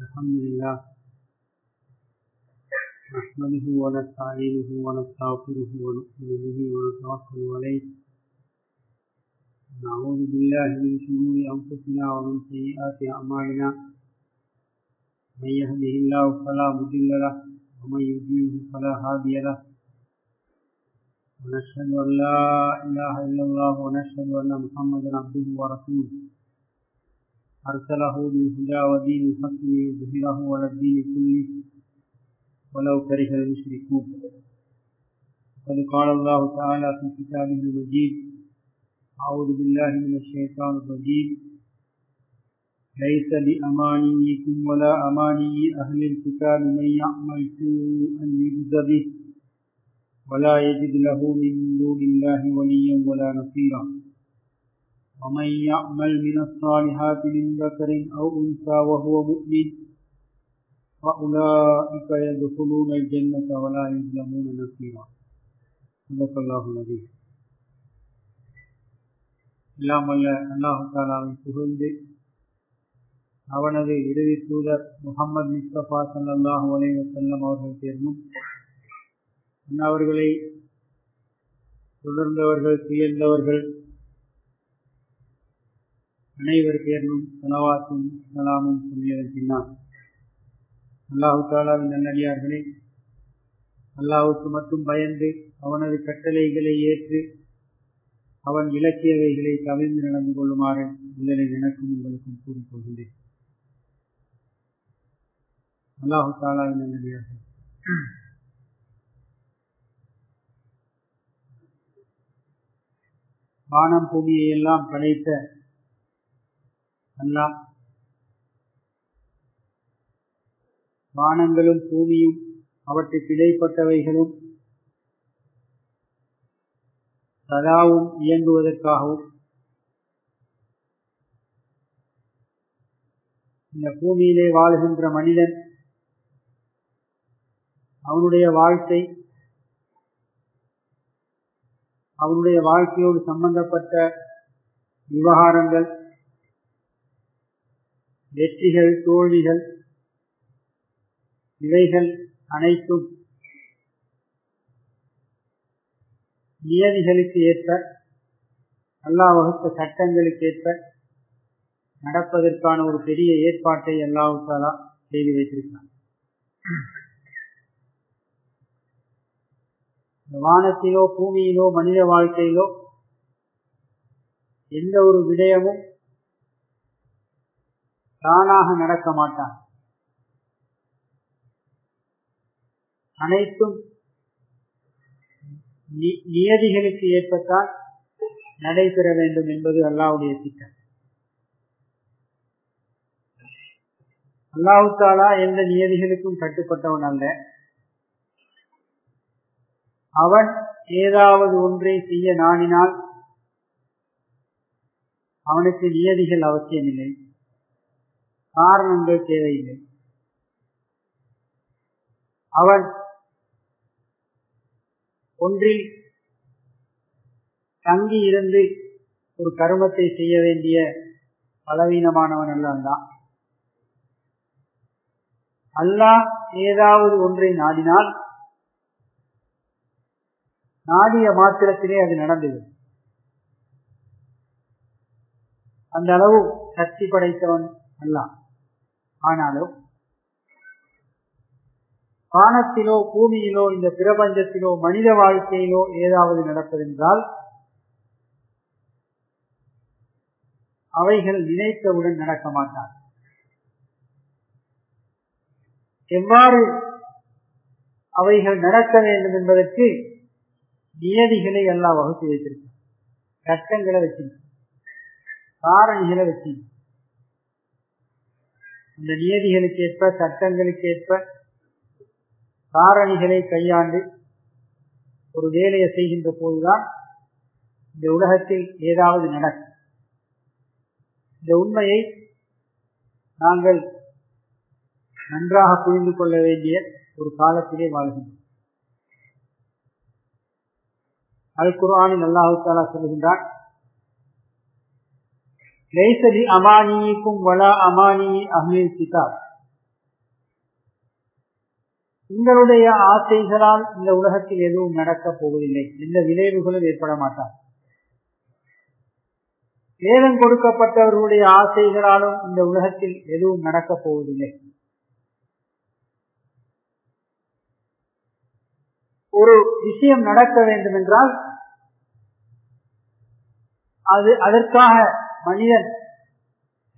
الحمد لله نحمده ونستعينه ونستغفره ونؤمن به ونتوكل عليه. نعوذ بالله من شرور أنفسنا ومن سيئات أعمالنا. من يهده الله فلا مضل له ومن يضلله فلا هادي له. ونشهد أن لا إله إلا الله ونشهد أن محمدا عبده ورسوله. أرسله بالهدى ودين الحق ليظهره على الدين كله ولو كره المشركون. قد قال الله تعالى في كتابه المجيد أعوذ بالله من الشيطان الرجيم. ليس بأمانيكم ولا أماني أهل الكتاب من يعمل سوءا يجز به ولا يجد له من دون الله وليا ولا نصيرا. ومن يعمل من الصالحات من ذكر أو أنثى وهو مؤمن فأولئك يدخلون الجنة ولا يظلمون نصيرا صدق الله العظيم எல்லாம் வல்ல அல்லாஹு தாலாவை புகழ்ந்து அவனது இறுதி தூதர் முகமது முஸ்தபா சல்லாஹூ அலைவசல்லம் அவர்கள் தேர்ந்தும் அவர்களை தொடர்ந்தவர்கள் துயர்ந்தவர்கள் அனைவர் பேரிலும் சலவாத்தும் சலாமும் சொல்லியதன் அல்லாஹு தாலாவின் நல்லடியார்களே அல்லாவுக்கு மட்டும் பயந்து அவனது கட்டளைகளை ஏற்று அவன் விளக்கியவைகளை கவிழ்ந்து நடந்து கொள்ளுமாறு முதலில் எனக்கும் உங்களுக்கும் கூறிக்கொள்கிறேன் அல்லாஹு தாலாவின் நல்லடியார்கள் வானம் பூமியை எல்லாம் படைத்த அல்லாஹ் வானங்களும் பூமியும் அவற்றுக்கு இடைப்பட்டவைகளும் சதாவும் இயங்குவதற்காகவும் இந்த பூமியிலே வாழ்கின்ற மனிதன் அவனுடைய வாழ்க்கை அவனுடைய வாழ்க்கையோடு சம்பந்தப்பட்ட விவகாரங்கள் வெற்றிகள் தோல்விகள் இவைகள் அனைத்தும் நியதிகளுக்கு ஏற்ப அல்லா வகுத்த சட்டங்களுக்கு ஏற்ப நடப்பதற்கான ஒரு பெரிய ஏற்பாட்டை அல்லாவுத்தாலா செய்து வைத்திருக்கிறான். வானத்திலோ பூமியிலோ மனித வாழ்க்கையிலோ எந்த ஒரு விடயமும் தானாக நடக்க மாட்டான். அனைத்தும் நியதிகளுக்கு ஏற்பத்தான் நடைபெற வேண்டும் என்பது அல்லாவுடைய திட்டம். அல்லாஹு தாலா எந்த நியதிகளுக்கும் கட்டுப்பட்டவன் அல்ல. அவன் ஏதாவது ஒன்றை செய்ய நாடினால் அவனுக்கு நியதிகள் அவசியமில்லை. காரணங்கள் தேவையில்லை. அவன் ஒன்றில் தங்கி இருந்து ஒரு கருமத்தை செய்ய வேண்டிய பலவீனமானவன் அல்ல அல்லாஹ் ஏதாவது ஒன்றை நாடினால் நாடிய மாத்திரத்திலே அது நடந்தது. அந்த அளவு சக்தி படைத்தவன் அல்ல ஆனாலும் வானத்திலோ பூமியிலோ இந்த பிரபஞ்சத்திலோ மனித வாழ்க்கையிலோ ஏதாவது நடப்பதென்றால் அவைகள் நினைத்தவுடன் நடக்க மாட்டார் எவ்வாறு அவைகள் நடக்க வேண்டும் என்பதற்கு நியதிகளை எல்லாம் வகுத்து வைத்திருக்கிறார் சட்டங்களை வச்சிருக்க காரணிகளை வச்சிருக்க அந்த நியதிகளுக்கு ஏற்ப சட்டங்களுக்கு ஏற்ப காரணிகளை கையாண்டு ஒரு வேலையை செய்கின்ற போதுதான் இந்த உலகத்தில் ஏதாவது நடக்கும். இந்த உண்மையை நாங்கள் நன்றாக புரிந்து கொள்ள வேண்டிய ஒரு காலத்திலே வாழ்கின்றோம். அல் குரானின் அல்லாஹு தாலா சொல்கின்றான் லைசலி அமானியிக்கும் வலா அமானி அஹ்லில் கிதாப் உங்களுடைய ஆசைகளால் இந்த உலகத்தில் எதுவும் நடக்கப் போவதில்லை. எந்த விளைவுகளும் ஏற்பட மாட்டார் வேதம் கொடுக்கப்பட்டவர்களுடைய ஆசைகளாலும் இந்த உலகத்தில் எதுவும் நடக்கப் போவதில்லை. ஒரு விஷயம் நடக்க வேண்டும் என்றால் அது அதற்காக மனிதன்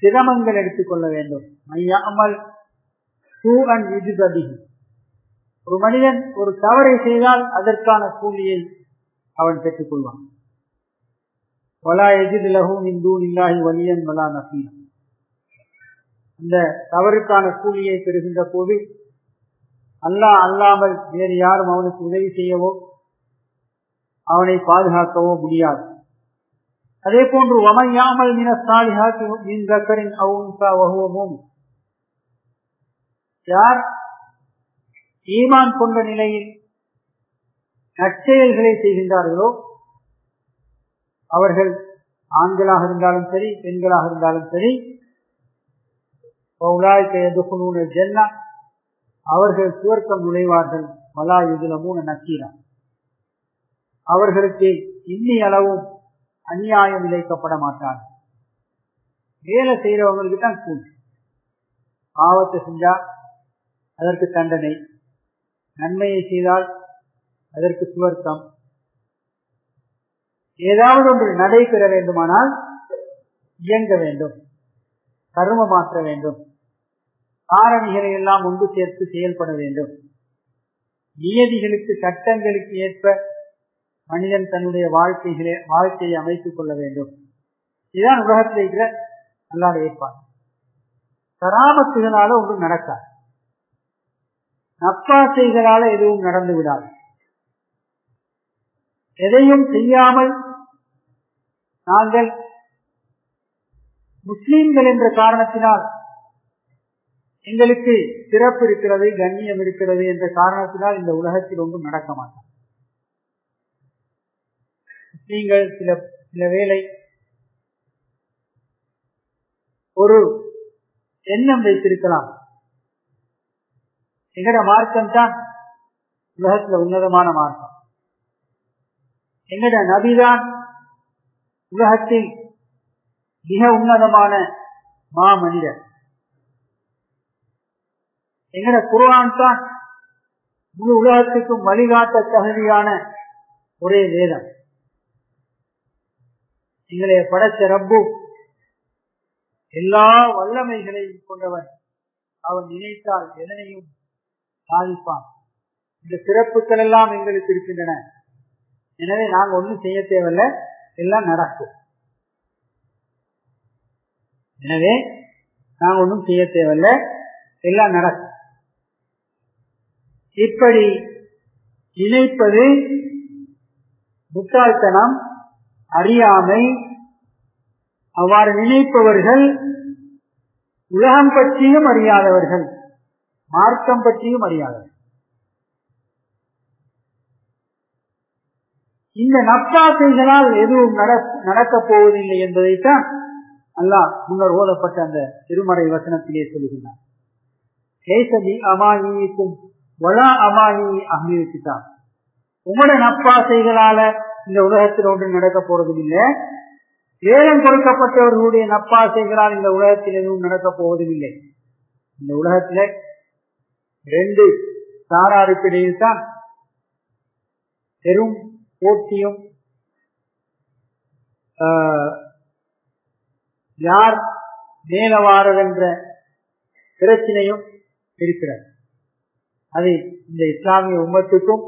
சிரமங்கள் எடுத்துக்கொள்ள வேண்டும். மையாமல் ஒரு மனிதன் ஒரு தவறை செய்தால் அதற்கான கூலியை அவன் பெற்றுக் கொள்வான் வலா எஜித் இந்து இல்லாஹி வலியன் வலா நசீனம் அந்த தவறுக்கான கூலியை பெறுகின்ற போது அல்லாஹ் அல்லாமல் வேறு யாரும் அவனுக்கு உதவி செய்யவோ அவனை பாதுகாக்கவோ முடியாது. அதே போன்று வமையாமல் மின சாலிஹாத்தின் வகுவமும் யார் ஈமான் கொண்ட நிலையில் நற்செயல்களை செய்கின்றார்களோ அவர்கள் ஆண்களாக இருந்தாலும் சரி பெண்களாக இருந்தாலும் சரி ஜென்னா அவர்கள் சுவர்க்கம் நுழைவார்கள். மலா யுதுலமும் நக்கீரா அவர்களுக்கு இன்னி அளவும் அநியாயம் இழைக்கப்பட மாட்டார் வேலை செய்யறவங்களுக்கு தான் கூலி. பாவத்தை செஞ்சா அதற்கு தண்டனை. நன்மையை செய்தால் அதற்கு சுவர்க்கம். ஏதாவது ஒன்று நடைபெற வேண்டுமானால் இயங்க வேண்டும். கரும மாற்ற வேண்டும். காரணிகளை எல்லாம் ஒன்று சேர்த்து செயல்பட வேண்டும். நியதிகளுக்கு சட்டங்களுக்கு ஏற்ப மனிதன் தன்னுடைய வாழ்க்கைகளே வாழ்க்கையை அமைத்துக் கொள்ள வேண்டும். இதுதான் உலகத்தில் இருக்கிற அல்லாத ஏற்பாடு கராமத்துகளால ஒன்றும் நடக்காது. நப்பாசைகளால எதுவும் நடந்து விடாது. எதையும் செய்யாமல் நாங்கள் முஸ்லீம்கள் என்ற காரணத்தினால் எங்களுக்கு சிறப்பு இருக்கிறது கண்ணியம் இருக்கிறது என்ற காரணத்தினால் இந்த உலகத்தில் ஒன்றும் நடக்க மாட்டோம் நீங்கள் சில சில வேலை ஒரு எண்ணம் வைத்திருக்கலாம். எங்கட மார்க்கம் தான் உலகத்துல உன்னதமான மார்க்கம். எங்கட நபிதான் உலகத்தில் மிக உன்னதமான மா மனிதர் எங்கட குரான் தான் முழு உலகத்துக்கும் வழிகாட்ட தகுதியான ஒரே வேதம். எங்களை படைத்த ரப்பு எல்லா வல்லமைகளையும் கொண்டவன். அவன் நினைத்தால் எதனையும் சாதிப்பான். இந்த சிறப்புகள் எல்லாம் எங்களுக்கு இருக்கின்றன. எனவே நாங்க ஒன்றும் செய்ய தேவையில்ல. எல்லாம் நடக்கும். எனவே நாங்க ஒன்றும் செய்ய தேவையில்ல. எல்லாம் நடக்கும். இப்படி நினைப்பது முட்டாள்தனம். அறியாமை அவ்வாறு நினைப்பவர்கள் உலகம் பற்றியும் அறியாதவர்கள் மார்க்கம் பற்றியும் அறியாதவர்கள். இந்த நப்பாசைகளால் எதுவும் நடக்கப் போவதில்லை என்பதைத்தான் அல்லாஹ் முன்னர் ஓதப்பட்ட அந்த திருமறை வசனத்திலே சொல்கிறார் கேசதி அமாயிக்கும் வளா அமாயி அகிலிருக்கிறார் உங்களோட நப்பாசைகளால இந்த உலகத்தில் ஒன்று நடக்க போறதும் இல்லை வேதம் கொடுக்கப்பட்டவர்களுடைய நப்பாசைகளால் இந்த உலகத்தில் எதுவும் நடக்க போவதும் இல்லை இந்த உலகத்துல ரெண்டு சாராருக்கிடையில் தான் பெரும் போட்டியும் யார் மேலவாரதென்ற பிரச்சனையும் இருக்கிறது. அது இந்த இஸ்லாமிய உமத்துக்கும்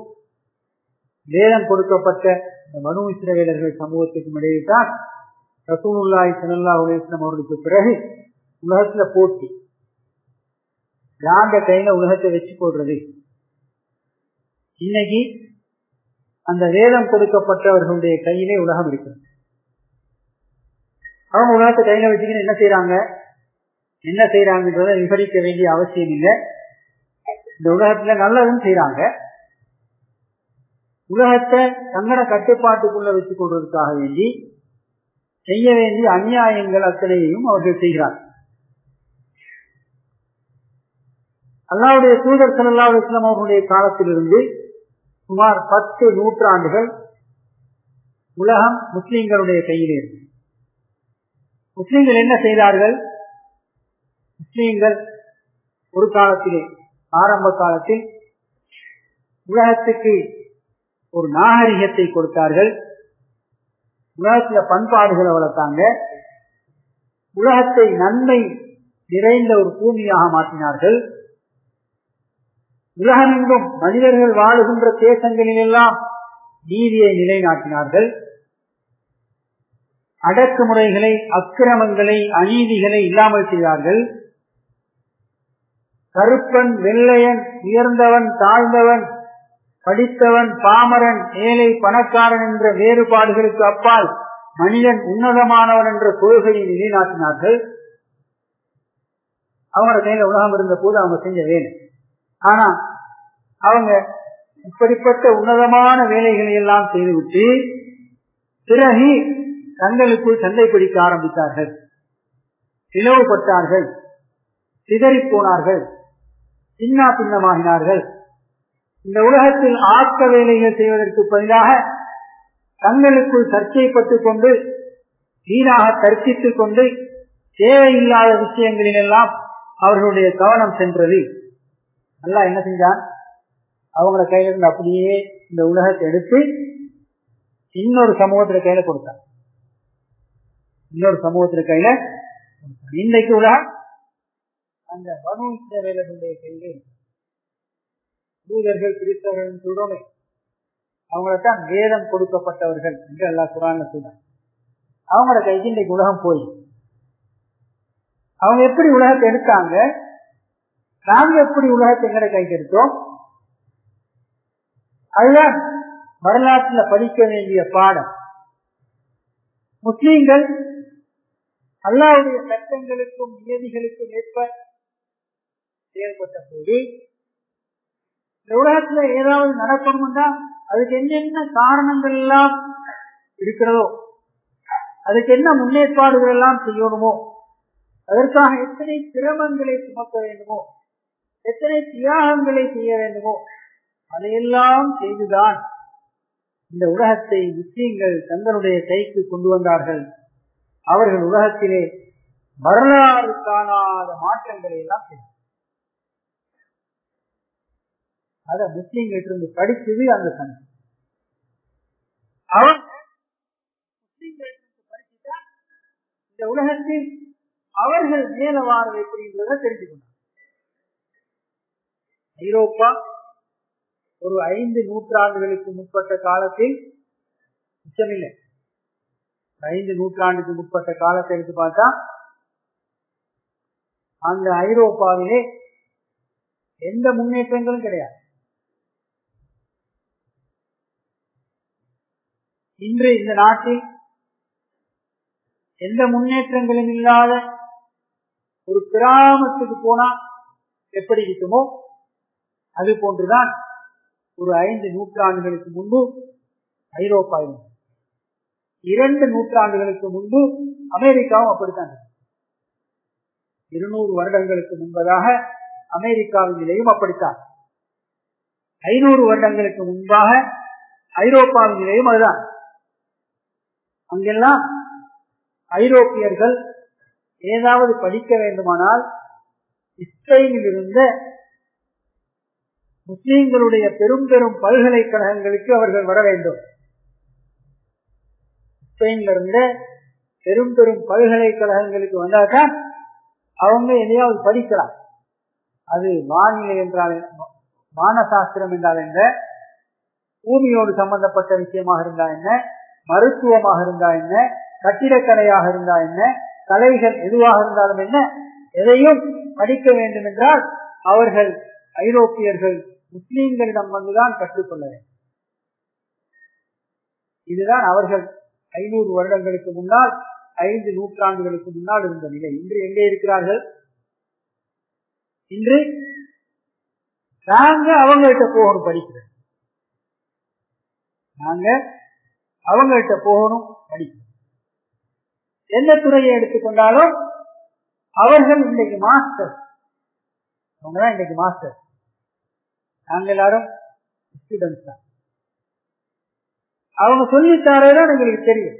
வேதம் கொடுக்கப்பட்ட மனு இஸ்ரவேலர்கள் சமூகத்துக்கும் இடையே தான் ரசூலுல்லாய் சனல்லா உலேஸ்லம் அவர்களுக்கு பிறகு உலகத்துல போட்டி. யாண்ட கையில உலகத்தை வச்சு போடுறது? இன்னைக்கு அந்த வேதம் கொடுக்கப்பட்டவர்களுடைய கையிலே உலகம் இருக்கிறது. அவங்க உலகத்தை கையில வச்சுக்கின்னு என்ன செய்யறாங்க என்ன செய்யறாங்கன்றத விவரிக்க வேண்டிய அவசியம் இல்லை. இந்த உலகத்துல நல்லதும் செய்யறாங்க உலகத்தை தங்கட கட்டுப்பாட்டுக்குள்ள வச்சுக் கொள்வதற்காக வேண்டி செய்ய வேண்டிய அநியாயங்கள் அத்தனையையும் அவர்கள் செய்கிறார். அல்லாவுடைய தூதர் சல்லா இஸ்லாம் அவர்களுடைய காலத்திலிருந்து சுமார் பத்து நூற்றாண்டுகள் உலகம் முஸ்லிம்களுடைய கையில் இருந்தது முஸ்லிம்கள் என்ன செய்தார்கள்? முஸ்லிம்கள் ஒரு காலத்திலே ஆரம்ப காலத்தில் உலகத்துக்கு ஒரு நாகரிகத்தை கொடுத்தார்கள். உலகத்துல பண்பாடுகளை வளர்த்தாங்க. உலகத்தை நன்மை நிறைந்த ஒரு பூமியாக மாற்றினார்கள். உலகமெங்கும் மனிதர்கள் வாழுகின்ற தேசங்களிலெல்லாம் நீதியை நிலைநாட்டினார்கள். அடக்குமுறைகளை அக்கிரமங்களை அநீதிகளை இல்லாமல் செய்தார்கள். கருப்பன் வெள்ளையன் உயர்ந்தவன் தாழ்ந்தவன் படித்தவன் பாமரன் ஏழை பணக்காரன் என்ற வேறுபாடுகளுக்கு அப்பால் மனிதன் உன்னதமானவன் என்ற கொள்கையை நிலைநாட்டினார்கள். அவங்களோட கையில உலகம் இருந்த போது அவங்க செஞ்ச வேலை. ஆனா அவங்க இப்படிப்பட்ட உன்னதமான வேலைகளை எல்லாம் செய்துவிட்டு பிறகு தங்களுக்குள் சண்டை பிடிக்க ஆரம்பித்தார்கள். இழவுபட்டார்கள் சிதறி போனார்கள். சின்ன பின்னமாகினார்கள். இந்த உலகத்தில் ஆக்க வேலைகள் செய்வதற்கு பதிலாக தங்களுக்குள் சர்ச்சைப்பட்டுக் கொண்டு வீணாக தர்க்கித்துக் கொண்டு தேவையில்லாத விஷயங்களில் எல்லாம் அவர்களுடைய கவனம் சென்றது. நல்லா என்ன செஞ்சான்? அவங்கள கையில இருந்து அப்படியே இந்த உலகத்தை எடுத்து இன்னொரு சமூகத்துல கையில கொடுத்தான். இன்னொரு சமூகத்துல கையில இன்னைக்கு உலகம் அந்த பனு இஸ்ரவேலர்களுடைய கையில யூதர்கள் கிறிஸ்தவர்கள் சொல்றோமே. அவங்களைத்தான் வேதம் கொடுக்கப்பட்டவர்கள் என்று எல்லா குரான் சொல்றாங்க அவங்களோட கைக்கு இன்றைக்கு உலகம் போய். அவங்க எப்படி உலகத்தை எடுத்தாங்க? நாங்க எப்படி உலகத்தை எங்கட கைக்கு எடுத்தோம்? அதுதான் வரலாற்றுல படிக்க வேண்டிய பாடம். முஸ்லீம்கள் அல்லாவுடைய சட்டங்களுக்கும் நியதிகளுக்கும் ஏற்ப செயல்பட்ட போது உலகத்துல ஏதாவது நடக்கணும்னா அதுக்கு என்னென்ன காரணங்கள் எல்லாம் இருக்கிறதோ அதுக்கு என்ன முன்னேற்பாடுகள் எல்லாம் செய்யணுமோ அதற்காக எத்தனை சிரமங்களை சுமக்க வேண்டுமோ எத்தனை தியாகங்களை செய்ய வேண்டுமோ அதையெல்லாம் செய்துதான் இந்த உலகத்தை முஸ்லீம்கள் தங்களுடைய கைக்கு கொண்டு வந்தார்கள். அவர்கள் உலகத்திலே வரலாறு காணாத மாற்றங்களை எல்லாம் செய்தார் அத முஸ்லீம்கிட்ட இருந்து படிச்சது அந்த சந்தை இந்த உலகத்தில் அவர்கள் மேல வாரம் எப்படின்றத தெரிஞ்சுக்கணும். ஐரோப்பா ஒரு ஐந்து நூற்றாண்டுகளுக்கு முற்பட்ட காலத்தில் மிச்சமில்லை. ஐந்து நூற்றாண்டுக்கு முற்பட்ட காலத்தை எடுத்து பார்த்தா அந்த ஐரோப்பாவிலே எந்த முன்னேற்றங்களும் கிடையாது. இன்று இந்த நாட்டில் எந்த முன்னேற்றங்களும் இல்லாத ஒரு கிராமத்துக்கு போனா எப்படி இருக்குமோ அது போன்றுதான் ஒரு ஐந்து நூற்றாண்டுகளுக்கு முன்பு ஐரோப்பா இருந்தது. இரண்டு நூற்றாண்டுகளுக்கு முன்பு அமெரிக்காவும் அப்படித்தான் இருநூறு வருடங்களுக்கு முன்பதாக அமெரிக்காவின் நிலையும் அப்படித்தான். ஐநூறு வருடங்களுக்கு முன்பாக ஐரோப்பாவின் நிலையும் அதுதான். அங்கெல்லாம் ஐரோப்பியர்கள் ஏதாவது படிக்க வேண்டுமானால் இஸ்ரேலில் இருந்த முஸ்லீம்களுடைய பெரும் பெரும் பல்கலைக்கழகங்களுக்கு அவர்கள் வர வேண்டும். ஸ்பெயின்ல இருந்த பெரும் பெரும் பல்கலைக்கழகங்களுக்கு வந்தாக்கா அவங்க எதையாவது படிக்கலாம். அது வானிலை என்றால் வானசாஸ்திரம் என்றால் என்ன? பூமியோடு சம்பந்தப்பட்ட விஷயமாக இருந்தால் என்ன? மருத்துவமாக இருந்தா என்ன? கட்டிடக்கலையாக இருந்தா என்ன? கலைகள் எதுவாக இருந்தாலும் என்ன? எதையும் படிக்க வேண்டும் என்றால் அவர்கள் ஐரோப்பியர்கள் முஸ்லீம்களிடம் வந்துதான் கற்றுக்கொள்ள வேண்டும். இதுதான் அவர்கள் ஐநூறு வருடங்களுக்கு முன்னால் ஐந்து நூற்றாண்டுகளுக்கு முன்னால் இருந்த நிலை. இன்று எங்கே இருக்கிறார்கள்? இன்று நாங்க அவங்கள்ட்ட போகணும் படிக்கிறோம் நாங்க அவங்கள்ட்ட போகணும் படிக்கணும். எந்த துறையை எடுத்துக்கொண்டாலும் அவர்கள் இன்றைக்கு மாஸ்டர் அவங்க தான் இன்னைக்கு மாஸ்டர் நாங்க எல்லாரும் ஸ்டூடெண்ட்ஸ் தான். அவங்க சொல்லி எங்களுக்கு தெரியும்.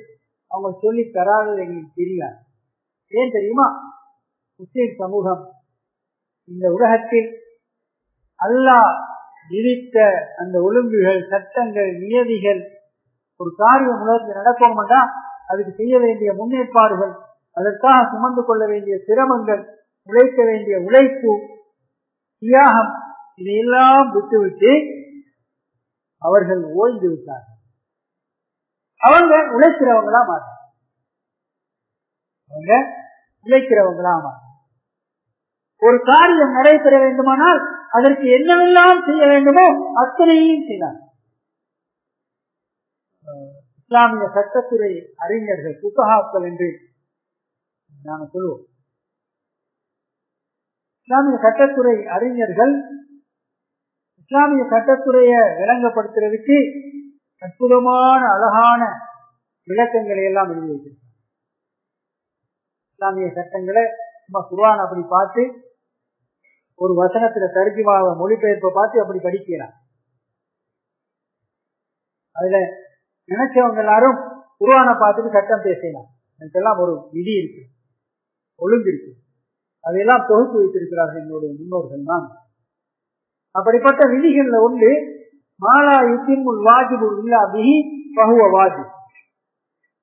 அவங்க சொல்லி தராதது எங்களுக்கு தெரியாது. ஏன் தெரியுமா? முஸ்லிம் சமூகம் இந்த உலகத்தில் அல்லாஹ் விதித்த அந்த ஒழுங்குகள் சட்டங்கள் நியதிகள் ஒரு காரியம் உலகத்தில் நடக்கணும்னா அதுக்கு செய்ய வேண்டிய முன்னேற்பாடுகள் அதற்காக சுமந்து கொள்ள வேண்டிய சிரமங்கள் உழைக்க வேண்டிய உழைப்பு தியாகம் இதையெல்லாம் விட்டுவிட்டு அவர்கள் ஓய்ந்து விட்டார்கள். அவங்க உழைக்கிறவங்களா மாறு அவங்க உழைக்கிறவங்களா மாறு ஒரு காரியம் நடைபெற வேண்டுமானால் அதற்கு என்னவெல்லாம் செய்ய வேண்டுமோ அத்தனையும் செய்தார் இஸ்லாமிய சட்டத்துறை அறிஞர்கள் புத்தகாக்கள் என்று நாங்கள் சொல்லுவோம். இஸ்லாமிய சட்டத்துறை அறிஞர்கள் இஸ்லாமிய சட்டத்துறையை விளங்கப்படுத்துறதுக்கு அற்புதமான அழகான விளக்கங்களை எல்லாம் எழுதி வைத்திருக்கிறார் இஸ்லாமிய சட்டங்களை நம்ம குர்வான் அப்படி பார்த்து ஒரு வசனத்துல தர்ஜிமாவை மொழிபெயர்ப்பை பார்த்து அப்படி படிக்கலாம். அதுல நினைச்சவங்க எல்லாரும் குருவான பார்த்துட்டு சட்டம் பேசினான் எனக்கெல்லாம் ஒரு விதி இருக்கு. ஒழுங்கு இருக்கு அதையெல்லாம் தொகுத்து வைத்திருக்கிறார்கள் என்னுடைய முன்னோர்கள் தான். அப்படிப்பட்ட விதிகள்ல ஒன்று மாலா யுத்திமுல் வாஜிபு இல்லா பிஹி பகுவ வாஜி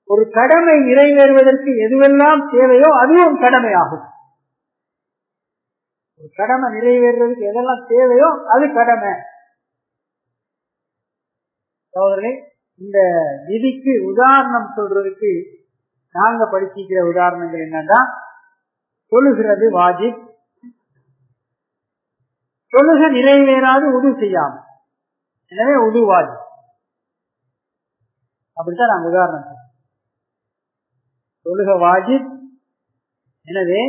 ஒரு கடமை நிறைவேறுவதற்கு எதுவெல்லாம் தேவையோ அதுவும் கடமையாகும். ஒரு கடமை நிறைவேறுவதற்கு எதெல்லாம் தேவையோ அது கடமை. சோதரே இந்த விதிக்கு உதாரணம் சொல்றதுக்கு நாங்க படிச்சிக்கிற உதாரணங்கள் என்னன்னா சொல்லுகிறது வாஜிப். தொழுக நிறைவேறாது உது செய்யாம. எனவே உது வாஜிப். அப்படித்தான் நாங்க உதாரணம் சொல்றோம். தொழுக வாஜிப். எனவே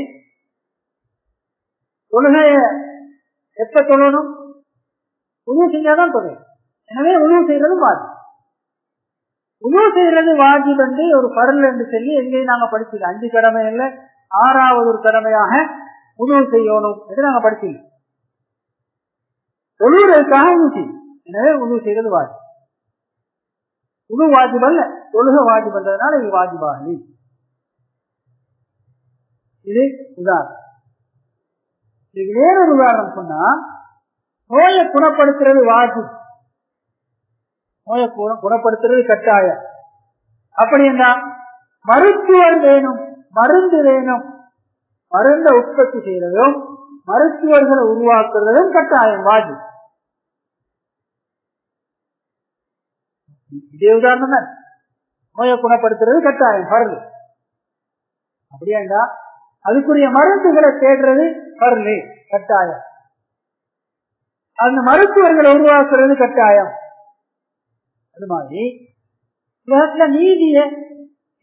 தொழுகைய எப்ப தொழணும் உணவு செஞ்சாதான் தொழில் எனவே உணவு செய்யறதும் வாஜிப். உதவு செய்யறது வாஜிப் என்று ஒரு பரல் என்று சொல்லி எங்கேயும் நாங்க படிச்சது அஞ்சு கடமை இல்லை ஆறாவது ஒரு கடமையாக உதவு செய்யணும் என்று நாங்க படிச்சோம் தொழுகிறதுக்காக ஊசி. எனவே உதவு செய்யறது வாஜிப். உது வாஜிப் அல்ல தொழுக வாஜிப் என்றதுனால இது வாஜிபாகி. இது உதாரணம். இதுக்கு வேறொரு உதாரணம் சொன்னா நோயை குணப்படுத்துறது வாஜிப். நோயை குணப்படுத்துறது கட்டாயம். அப்படி என்ன மருத்துவர் வேணும் மருந்து வேணும். மருந்த உற்பத்தி செய்யறதும் மருத்துவர்களை உருவாக்குறதும் கட்டாயம் வாஜி. இதே உதாரணம் தான். நோயை குணப்படுத்துறது கட்டாயம் பரலு அப்படியாண்டா அதுக்குரிய மருந்துகளை தேடுறது பரலு கட்டாயம். அந்த மருத்துவர்களை உருவாக்குறது கட்டாயம். அது மாதிரி. உலகத்துல நீதிய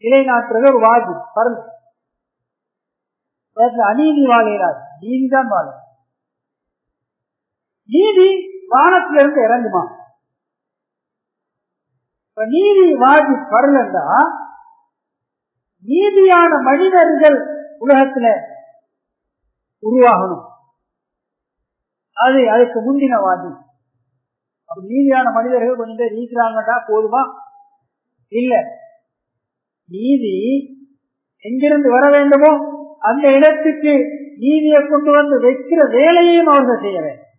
நிலைநாட்டுறது ஒரு வாஜி பரல் உலகத்துல அநீதி வாழையிடாது நீதிதான் வாழும் நீதி வானத்திலிருந்து இறங்குமா? இப்ப நீதி வாஜி பரலண்டா நீதியான மனிதர்கள் உலகத்துல உருவாகணும். அது அதுக்கு முந்தின வாதி அப்படி நீதியான மனிதர்கள் கொஞ்சம் பேர் நீக்கிறாங்கடா போதுமா? இல்ல. நீதி எங்கிருந்து வர வேண்டுமோ அந்த இடத்துக்கு நீதியை கொண்டு வந்து வைக்கிற வேலையையும் அவர்கள் செய்ய வேண்டும்.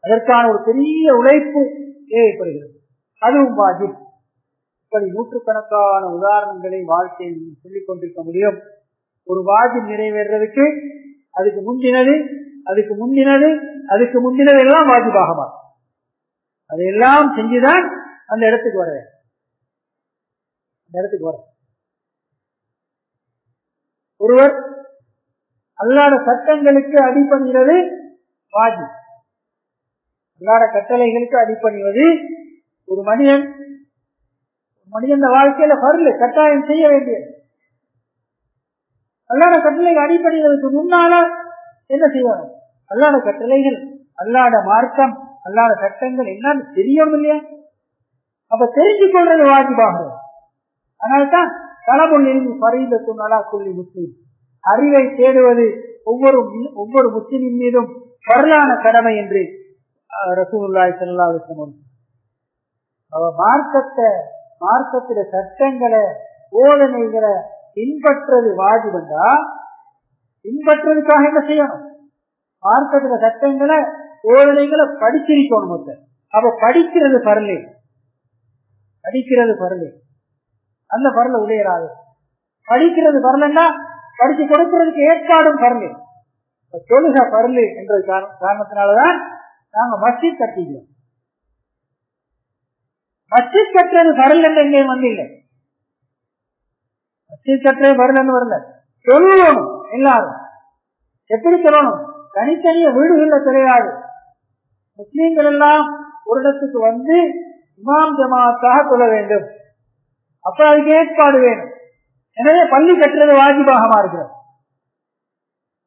அதற்கான ஒரு பெரிய உழைப்பு தேவைப்படுகிறது. அதுவும் வாஜிப். இப்படி நூற்றுக்கணக்கான உதாரணங்களை வாழ்க்கையில் சொல்லிக் கொண்டிருக்க முடியும். ஒரு வாஜிப் நிறைவேறதுக்கு அதுக்கு முந்தினது அதுக்கு முந்தினது அதுக்கு முந்தினது எல்லாம் வாஜிபாக மாறும். அதையெல்லாம் செஞ்சுதான் அந்த இடத்துக்கு வர அந்த இடத்துக்கு வர ஒருவர் அல்லாத சட்டங்களுக்கு அடிப்பணிகிறது வாஜி. அல்லாத கட்டளைகளுக்கு அடிப்பணிவது ஒரு மனிதன். மனிதன் வாழ்க்கையில வரல கட்டாயம் செய்ய வேண்டியது. அல்லாத கட்டளைக்கு அடிப்படைகளுக்கு முன்னால என்ன செய்வாங்க? அல்லாத கட்டளைகள் அல்லாத மார்க்கம் அல்லாத சட்டங்கள் என்னன்னு தெரியணும் இல்லையா? அப்ப தெரிஞ்சு கொள்றது வாஜிபாகிறது அதனால்தான் களமுள்ளில் பரிந்த சொன்னாலா சொல்லி முஸ்லீம். அறிவை தேடுவது ஒவ்வொரு ஒவ்வொரு முஸ்லிமின் மீதும் வரலான கடமை என்று ரசூல்லாய் செல்லாது அவ மார்க்கத்தை மார்க்கத்தில சட்டங்களை போதனைகளை பின்பற்றது வாஜிபண்டா பின்பற்றதுக்காக என்ன செய்யணும்? மார்க்கத்துல சட்டங்களை போதனைகளை படிச்சிருக்கணும் மொத்தம் அப்ப படிக்கிறது பரலே. படிக்கிறது பரலே. அந்த பரல உடையராது. படிக்கிறது பரலன்னா படிச்சு கொடுக்கறதுக்கு ஏற்பாடும் பரலே. தொழுக பரலு என்ற காரணத்தினாலதான் நாங்க மஸ்ஜித் கட்டிக்கிறோம். மஸ்ஜித் கட்டுறது பரல் என்று எங்கேயும் வந்து இல்லை மஸ்ஜித் கட்டுறது பரல் வரல. சொல்லணும் எல்லாரும். எப்படி சொல்லணும்? தனித்தனிய வீடுகள்ல கிடையாது. முஸ்லீம்கள் எல்லாம் ஒரு இடத்துக்கு வந்து இமாம் ஜமாத்தாக கொள்ள வேண்டும். அப்ப அதுக்கு ஏற்பாடு வேணும். எனவே பள்ளி கட்டுறது வாஜிபாகமா இருக்கிறது.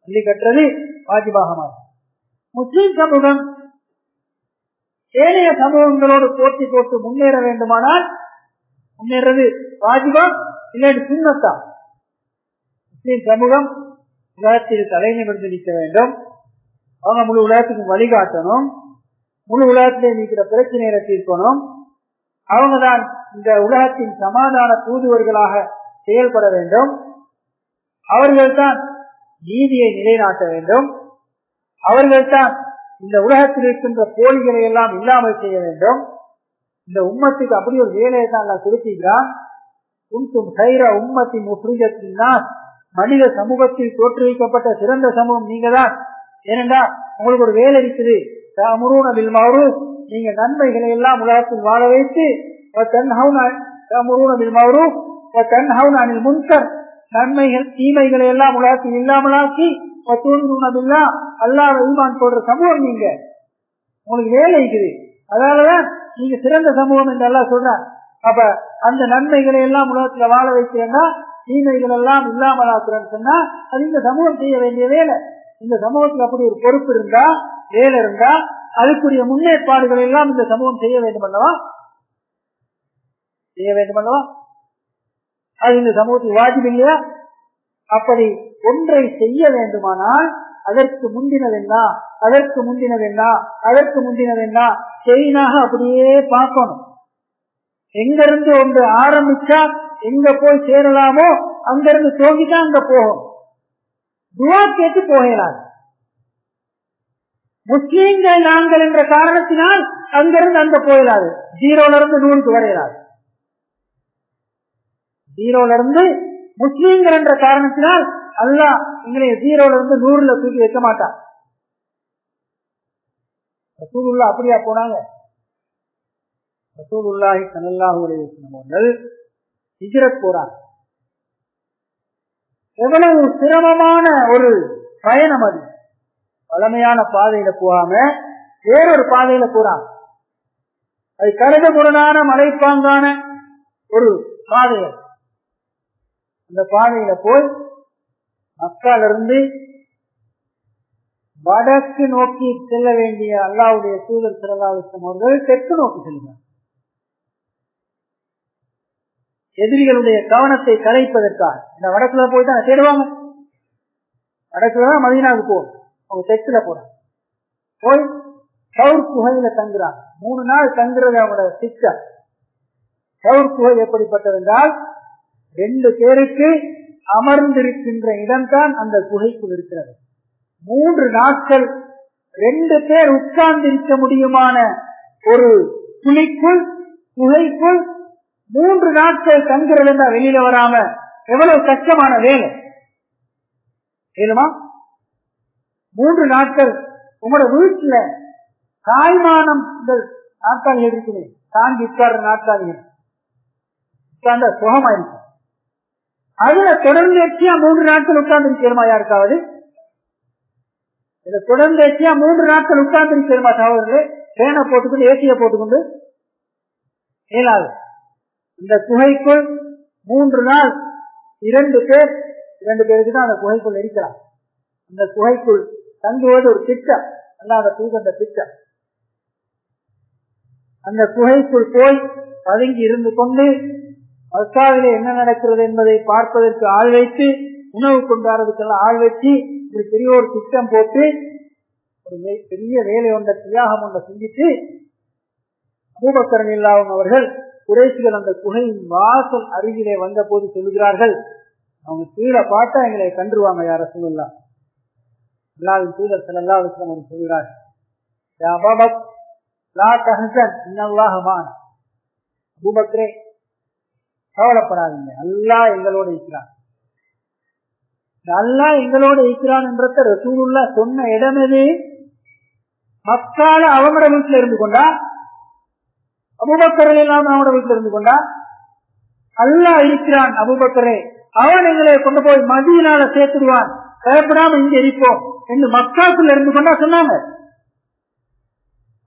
பள்ளி கட்டுறது வாஜிபாகமா முஸ்லீம் சமூகம் ஏனைய சமூகங்களோடு போட்டி போட்டு முன்னேற வேண்டுமானால் முன்னேறது வாஜிபா இல்லைன்னு சுண்ணத்தா முஸ்லீம் சமூகம் உலகத்தில் தலைநிமிர்ந்து நிற்க வேண்டும். அவங்க முழு உலகத்துக்கும் வழிகாட்டணும். முழு உலகத்திலே நிற்கிற பிரச்சனைகளை தீர்க்கணும் அவங்க தான் இந்த உலகத்தின் சமாதான தூதுவர்களாக செயல்பட வேண்டும். அவர்கள்தான் நீதியை நிலைநாட்ட வேண்டும். அவர்கள்தான் இந்த உலகத்தில் இருக்கின்ற போலிகளை எல்லாம் இல்லாமல் செய்ய வேண்டும். இந்த உம்மத்துக்கு அப்படி ஒரு வேலையை தான் நான் கொடுத்திருக்கிறான். உண்டும் சைர உம்மத்தின் முப்ரிஜத்தின் மனித சமூகத்தில் தோற்றுவிக்கப்பட்ட சிறந்த சமூகம் நீங்க தான் ஏனென்றா உங்களுக்கு ஒரு வேலை இருக்குது. நீங்க நன்மைகளை எல்லாம் உலகத்தில் வாழ வைத்து முன்கர் நன்மைகள் தீமைகளை எல்லாம் உலகத்தில் இல்லாமலாக்கி அல்லாத ஈமான் போடுற சமூகம் நீங்க. உங்களுக்கு வேலை இருக்குது. அதனாலதான் நீங்க சிறந்த சமூகம் என்று எல்லாம் சொல்ற அப்ப அந்த நன்மைகளை எல்லாம் உலகத்துல வாழ வைக்கிறேன்னா தீமைகள் எல்லாம் இல்லாமலாக்குறேன்னு சொன்னா அது இந்த சமூகம் செய்ய வேண்டிய வேலை. இந்த சமூகத்துல அப்படி ஒரு பொறுப்பு இருந்தா வேலை இருந்தா அதுக்குரிய முன்னேற்பாடுகள் எல்லாம் இந்த சமூகம் செய்ய வேண்டும் அல்லவா? செய்ய வேண்டும் அல்லவா? அது இந்த சமூகத்துக்கு வாஜிப் இல்லையா? அப்படி ஒன்றை செய்ய வேண்டுமானால் அதற்கு முந்தினதென்ன அதற்கு முந்தினதென்ன அதற்கு முந்தினதென்ன செயினாக அப்படியே பார்க்கணும். எங்க இருந்து ஒன்று ஆரம்பிச்சா எங்க போய் சேரலாமோ அங்க இருந்து தோங்கிதான் அங்க போகும். துவா கேட்டு போகிறார் முஸ்லீம்கள் நாங்கள் என்ற காரணத்தினால் அங்கிருந்து அங்க போயிடாது ஜீரோல இருந்து நூறுக்கு வரையிறார் ஜீரோல இருந்து முஸ்லீம்கள் என்ற காரணத்தினால் அல்லா எங்களை ஜீரோல இருந்து நூறுல தூக்கி வைக்க மாட்டார் ரசூலுல்லா அப்படியா போனாங்க? ரசூலுல்லாஹி சல்லாஹூடைய அவர்கள் ஹிஜரத் போறாங்க. எவ்வளவு சிரமமான ஒரு பயணம் அது. பழமையான பாதையில போகாம வேறொரு பாதையில போறாங்க. அது கரகமுடனான மலைப்பாங்கான ஒரு பாதையை அந்த பாதையில போய் மக்கால இருந்து வடக்கு நோக்கி செல்ல வேண்டிய அல்லாவுடைய தூதர் சிறலாவிசம் அவர்கள் தெற்கு நோக்கி செல்கிறார். எதிரிகளுடைய கவனத்தை கலைப்பதற்காக. இந்த வடக்குல போய் தான் தேடுவாங்க. வடக்குலதான் மதினாவுக்கு போகும். அவங்க தெற்குல போறாங்க. போய் சவுர் குகையில தங்குறாங்க. மூணு நாள் தங்குறது அவங்களோட திட்டம் சவுர் குகை எப்படிப்பட்டதென்றால் ரெண்டு பேருக்கு அமர்ந்திருக்கின்ற இடம்தான் அந்த குகைக்குள் இருக்கிறது. மூன்று நாட்கள் ரெண்டு பேர் உட்கார்ந்திருக்க முடியுமான ஒரு குழிக்குள் குகைக்குள் மூன்று நாட்கள் தங்குறது வெளியில வராம எவ்வளவு கஷ்டமான வேலை? வேணுமா மூன்று நாட்கள் உங்களோட வீட்டுல தாய்மானம் நாற்காலிகள் இருக்குது. தாங்கி உட்கார நாற்காலிகள் உட்கார்ந்த சுகமா இருக்கும். அதுல தொடர்ந்தேச்சியா மூன்று நாட்கள் உட்கார்ந்து இருக்கிறமா யாருக்காவது? இதுல தொடர்ந்தேச்சியா மூன்று நாட்கள் உட்கார்ந்து இருக்கிறமா சகோதரர்களே? பேனை போட்டுக்கொண்டு ஏசிய போட்டுக்கொண்டு ஏழாவது இந்த குகைக்குள் மூன்று நாள் இரண்டு பேர் இரண்டு பேருக்கு தான் அந்த குகைக்குள் இருக்கிறார் அந்த குகைக்குள் தங்குவது ஒரு திட்டம் அல்லாத தூக்கந்த திட்டம். அந்த குகைக்குள் போய் பதுங்கி இருந்து கொண்டு மக்காவிலே என்ன நடக்கிறது என்பதை பார்ப்பதற்கு ஆள் வைத்து உணவு கொண்டாடுறதுக்கெல்லாம் ஆள் வச்சு ஒரு பெரிய ஒரு திட்டம் போட்டு ஒரு பெரிய வேலை ஒன்ற தியாகம் ஒன்றை சிந்தித்து அபூபக்கரன் இல்லாமல் அவர்கள் குறைசிகள் அந்த குகையின் வாசல் அருகிலே வந்த போது சொல்லுகிறார்கள் அவங்க கீழே பார்த்தா எங்களை கண்டுருவாங்க யார சொல்லலாம் அல்லாவின் தூதர் செல்லல்லா அவர் சொல்கிறார் யா அபாபக், லா தஹசன் இன்னல்லாஹ மான். அபூபக்கரே கவலைப்படாதீங்க அல்லாஹ் எங்களோட இருக்கிறான் இந்த அல்லாஹ் எங்களோட இருக்கிறான் என்றத ரசூலுல்லா சொன்ன இடம் எது மக்கால அவங்களோட வீட்டுல இருந்து கொண்டா அபுபக்கரை எல்லாம் அவனோட வீட்டுல இருந்து கொண்டா அல்லாஹ் இருக்கிறான் அபுபக்கரே. அவன் எங்களை கொண்டு போய் மதியினால சேர்த்துடுவான். பயப்படாம இங்க இருப்போம் என்று மக்காக்குள்ள இருந்து கொண்டா சொன்னாங்க.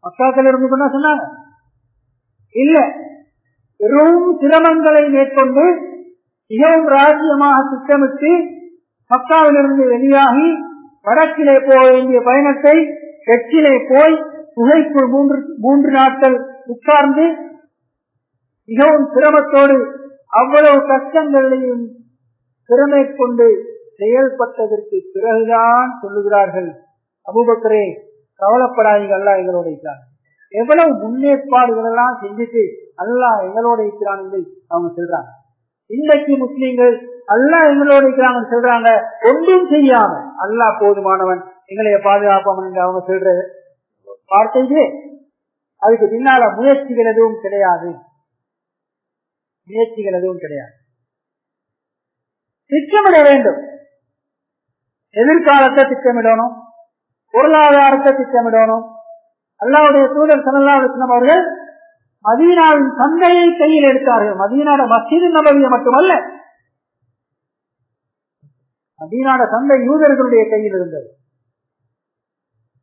மக்காத்துல இருந்து கொண்டா சொன்னாங்க. இல்ல. பெரும் சிரமங்களை மேற்கொண்டு மிகவும் ராஜ்யமாக திட்டமிட்டு மக்காவிலிருந்து வெளியாகி வடக்கிலே போக வேண்டிய பயணத்தை தெற்கிலே போய் புகைப்பு மூன்று மூன்று நாட்கள் உட்கார்ந்து மிகவும் சிரமத்தோடு அவ்வளவு கஷ்டங்களையும் திறமை கொண்டு செயல்பட்டதற்கு பிறகுதான் சொல்லுகிறார்கள். அபுபக்கரே கவலைப்படாதீங்க அல்லாஹ் எங்களோட இருக்கிறார் எவ்வளவு முன்னேற்பாடுகள் எல்லாம் செஞ்சுட்டு அல்லா எங்களோட இருக்கிறான் என்று அவங்க சொல்றாங்க. இன்றைக்கு முஸ்லீம்கள் அல்லா எங்களோட இருக்கிறாங்கன்னு சொல்றாங்க. ஒன்றும் செய்யாம அல்லாஹ் போதுமானவன் எங்களைய பாதுகாப்பவன் என்று அவங்க சொல்ற வார்த்தைக்கு அதுக்கு பின்னால முயற்சிகள் எதுவும் கிடையாது. முயற்சிகள் எதுவும் கிடையாது. திட்டமிட வேண்டும். எதிர்காலத்தை திட்டமிடணும். பொருளாதாரத்தை திட்டமிடணும். அல்லாவுடைய தூதர் சனல்லாவிஸ்லம் அவர்கள் மதீனாவின் சந்தையை கையில் எடுத்தார்கள். மதீனாட மசீது நபவியை மட்டுமல்ல மதீனாட சந்தை யூதர்களுடைய கையில் இருந்தது.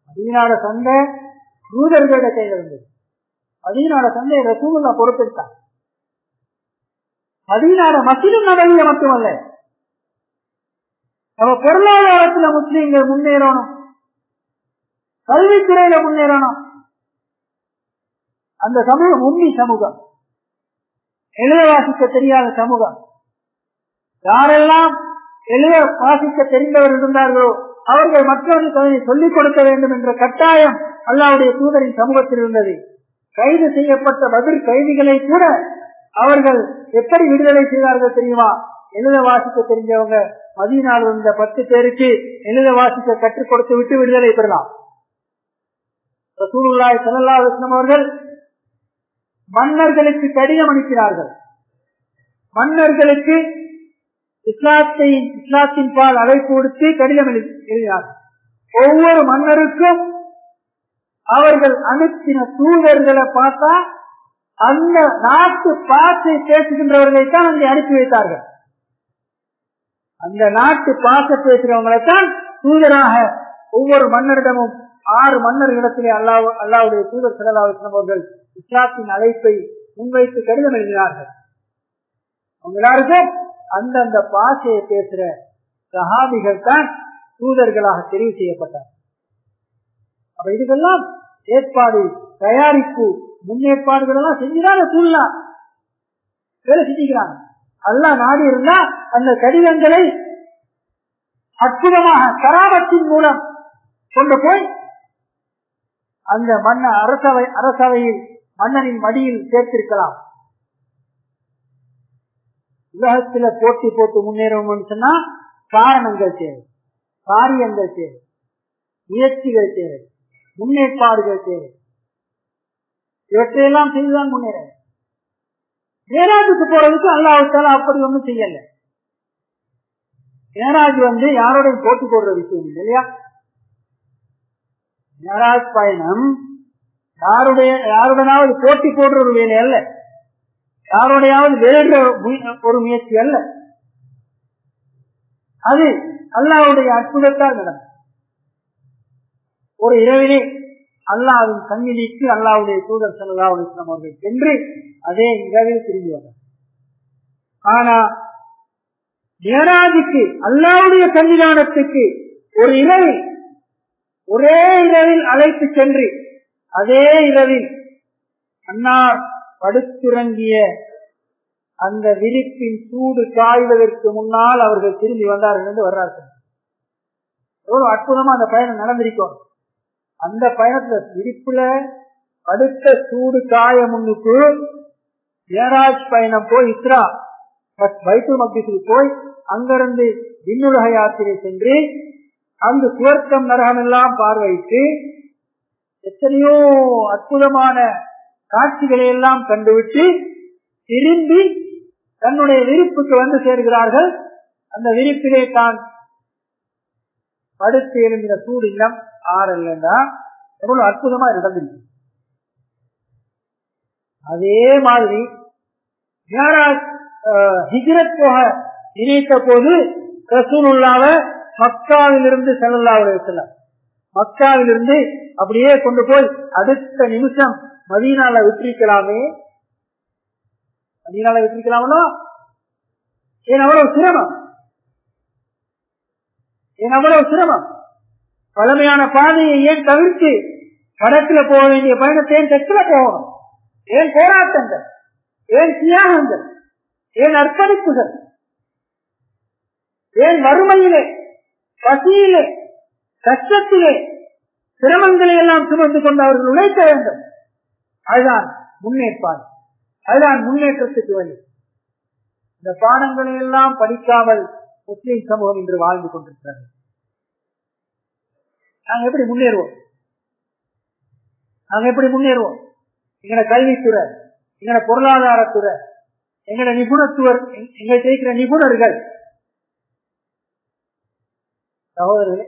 மதீனாட சந்தை யூதர்களுடைய கையில் இருந்தது. பதினாறு சந்தை ரசூலுல்லா பொறுப்பெடுத்தார் பதினாறு மசிலும் நபவியை மட்டுமல்ல நம்ம பொருளாதாரத்துல முஸ்லீம்கள் முன்னேறணும் கல்வித்துறையில முன்னேறணும். அந்த சமூகம் உண்மை சமூகம் எழுத வாசிக்க தெரியாத சமூகம். யாரெல்லாம் எழுத வாசிக்க தெரிந்தவர் இருந்தார்களோ அவர்கள் மற்றவர்களுக்கு அதனை சொல்லிக் கொடுக்க வேண்டும் என்ற கட்டாயம் அல்லாவுடைய தூதரின் சமூகத்தில் இருந்தது. கைது செய்யப்பட்ட பதில் கைதிகளை கூட அவர்கள் எப்படி விடுதலை செய்தார்கள் தெரியுமா? எழுத வாசிக்க தெரிஞ்சவங்க மதியனால் இருந்த பத்து பேருக்கு எழுத வாசிக்க கற்றுக் கொடுத்து விட்டு விடுதலை பெறலாம். ரசூலுல்லாய் சல்லா அலுவலம் அவர்கள் மன்னர்களுக்கு கடிதம் அனுப்பினார்கள். மன்னர்களுக்கு இஸ்லாத்தை இஸ்லாத்தின் பால் அழைப்பு கொடுத்து கடிதம் எழுதினார். ஒவ்வொரு மன்னருக்கும் அவர்கள் அனுப்பின தூதர்களை பார்த்தா அந்த நாட்டு பாசை பேசுகின்றவர்களை தான் அங்கே அனுப்பி வைத்தார்கள். அந்த நாட்டு பாச பேசுகிறவங்களை தான் தூதராக ஒவ்வொரு மன்னரிடமும் ஆறு மன்னர்களிடத்திலே அல்லா அல்லாவுடைய தூதர் செலவாவின் அவர்கள் இஸ்லாத்தின் அழைப்பை முன்வைத்து கடிதம் எழுதினார்கள். அவங்க எல்லாருக்கும் அந்தந்த பாஷையை பேசுற சஹாபிகள் தான் தூதர்களாக தெரிவு செய்யப்பட்டார். அப்ப இதுக்கெல்லாம் ஏற்பாடு தயாரிப்பு முன்னேற்பாடுகள் எல்லாம் செஞ்சுதான் சூழலாம் வேலை செஞ்சுக்கிறாங்க. அல்லாஹ் நாடு இருந்தா அந்த கடிதங்களை அற்புதமாக கராமத்தின் மூலம் கொண்டு போய் அந்த மன்ன அரசவை அரசவையில் மன்னனின் மடியில் சேர்த்திருக்கலாம். உலகத்துல போட்டி போட்டு முன்னேறணும்னு சொன்னா காரணங்கள் தேவை. காரியங்கள் தேவை. முயற்சிகள் தேவை. முன்னேற்பாடுகள் தேவை. இவற்றையெல்லாம் செய்துதான் முன்னேற மேராஜுக்கு போறதுக்கு அல்லாவிட்டால அப்படி ஒன்றும் செய்யல. மேராஜ் வந்து யாரோடையும் போட்டி போடுற விஷயம் இல்லையா? மேராஜ் பயணம் யாருடைய யாருடனாவது போட்டி போடுற ஒரு வேலை அல்ல. யாரோடையாவது வேறு ஒரு முயற்சி அல்ல. அது அல்லாவுடைய அற்புதத்தால் நடக்கும். ஒரு இரவிலே அல்லாவின் கண்ணிலிக்கு அல்லாவுடைய தூதர் செல்லாவுடைய அவர்கள் சென்று அதே இரவில் திரும்பி வந்தார். ஆனா மேராஜுக்கு அல்லாவுடைய சன்னிதானத்துக்கு ஒரு இரவில் ஒரே இரவில் அழைத்து சென்று அதே இரவில் அன்னார் படுத்துறங்கிய அந்த விரிப்பின் சூடு காய்வதற்கு முன்னால் அவர்கள் திரும்பி வந்தார்கள் என்று வர்றார்கள் எவ்வளவு அற்புதமா அந்த பயணம் நடந்திருக்கும் அந்த பயணத்துல விரிப்புல படுத்த சூடு காய முன்னுக்கு பயணம் போய் இஸ்ரா வைத்தூர் மக்கிற்கு போய் அங்கிருந்து விண்ணுலக யாத்திரை சென்று அங்கு சுவர்க்கம் நரகம் எல்லாம் பார்வையிட்டு எத்தனையோ அற்புதமான காட்சிகளை எல்லாம் கண்டுவிட்டு திரும்பி தன்னுடைய விரிப்புக்கு வந்து சேர்கிறார்கள். அந்த விரிப்பிலே தான் படுத்து எழுந்த சூடு இல்லம் ஆறல்லா எவ்வளவு அற்புதமா நடந்திருக்கு அதே மாதிரி ஹிஜரத் போக நினைத்த போது ரசூலுல்லாவ மக்காவிலிருந்து செல்லல்லாவுடைய செல்லம் மக்காவிலிருந்து அப்படியே கொண்டு போய் அடுத்த நிமிஷம் மதீனால விட்டிருக்கலாமே. மதீனால விட்டிருக்கலாமோ ஏன் அவ்வளவு சிரமம்? ஏன் அவ்வளவு சிரமம்? பழமையான பாதையை ஏன் தவிர்த்து வடக்குல போக வேண்டிய பயணத்தை ஏன் தெற்குல போகணும்? ஏன் போராட்டங்கள்? ஏன் தியாகங்கள் ஏன் அர்ப்பணிப்புகள்? ஏன் வறுமையிலே பசியிலே கஷ்டத்திலே சிரமங்களை எல்லாம் சுமந்து கொண்டு அவர்கள் உழைக்க வேண்டும். அதுதான் முன்னேற்பாடு. அதுதான் முன்னேற்றத்துக்கு வழி. இந்த பாடங்களை எல்லாம் படிக்காமல் முஸ்லிம் சமூகம் இன்று வாழ்ந்து கொண்டிருக்கிறார்கள் நாங்க எப்படி முன்னேறுவோம்? நாங்க எப்படி முன்னேறுவோம்? எங்கட கல்வித்துறை எங்கட பொருளாதாரத்துறை எங்கட நிபுணத்துவர் எங்க ஜெயிக்கிற நிபுணர்கள் சகோதரர்களே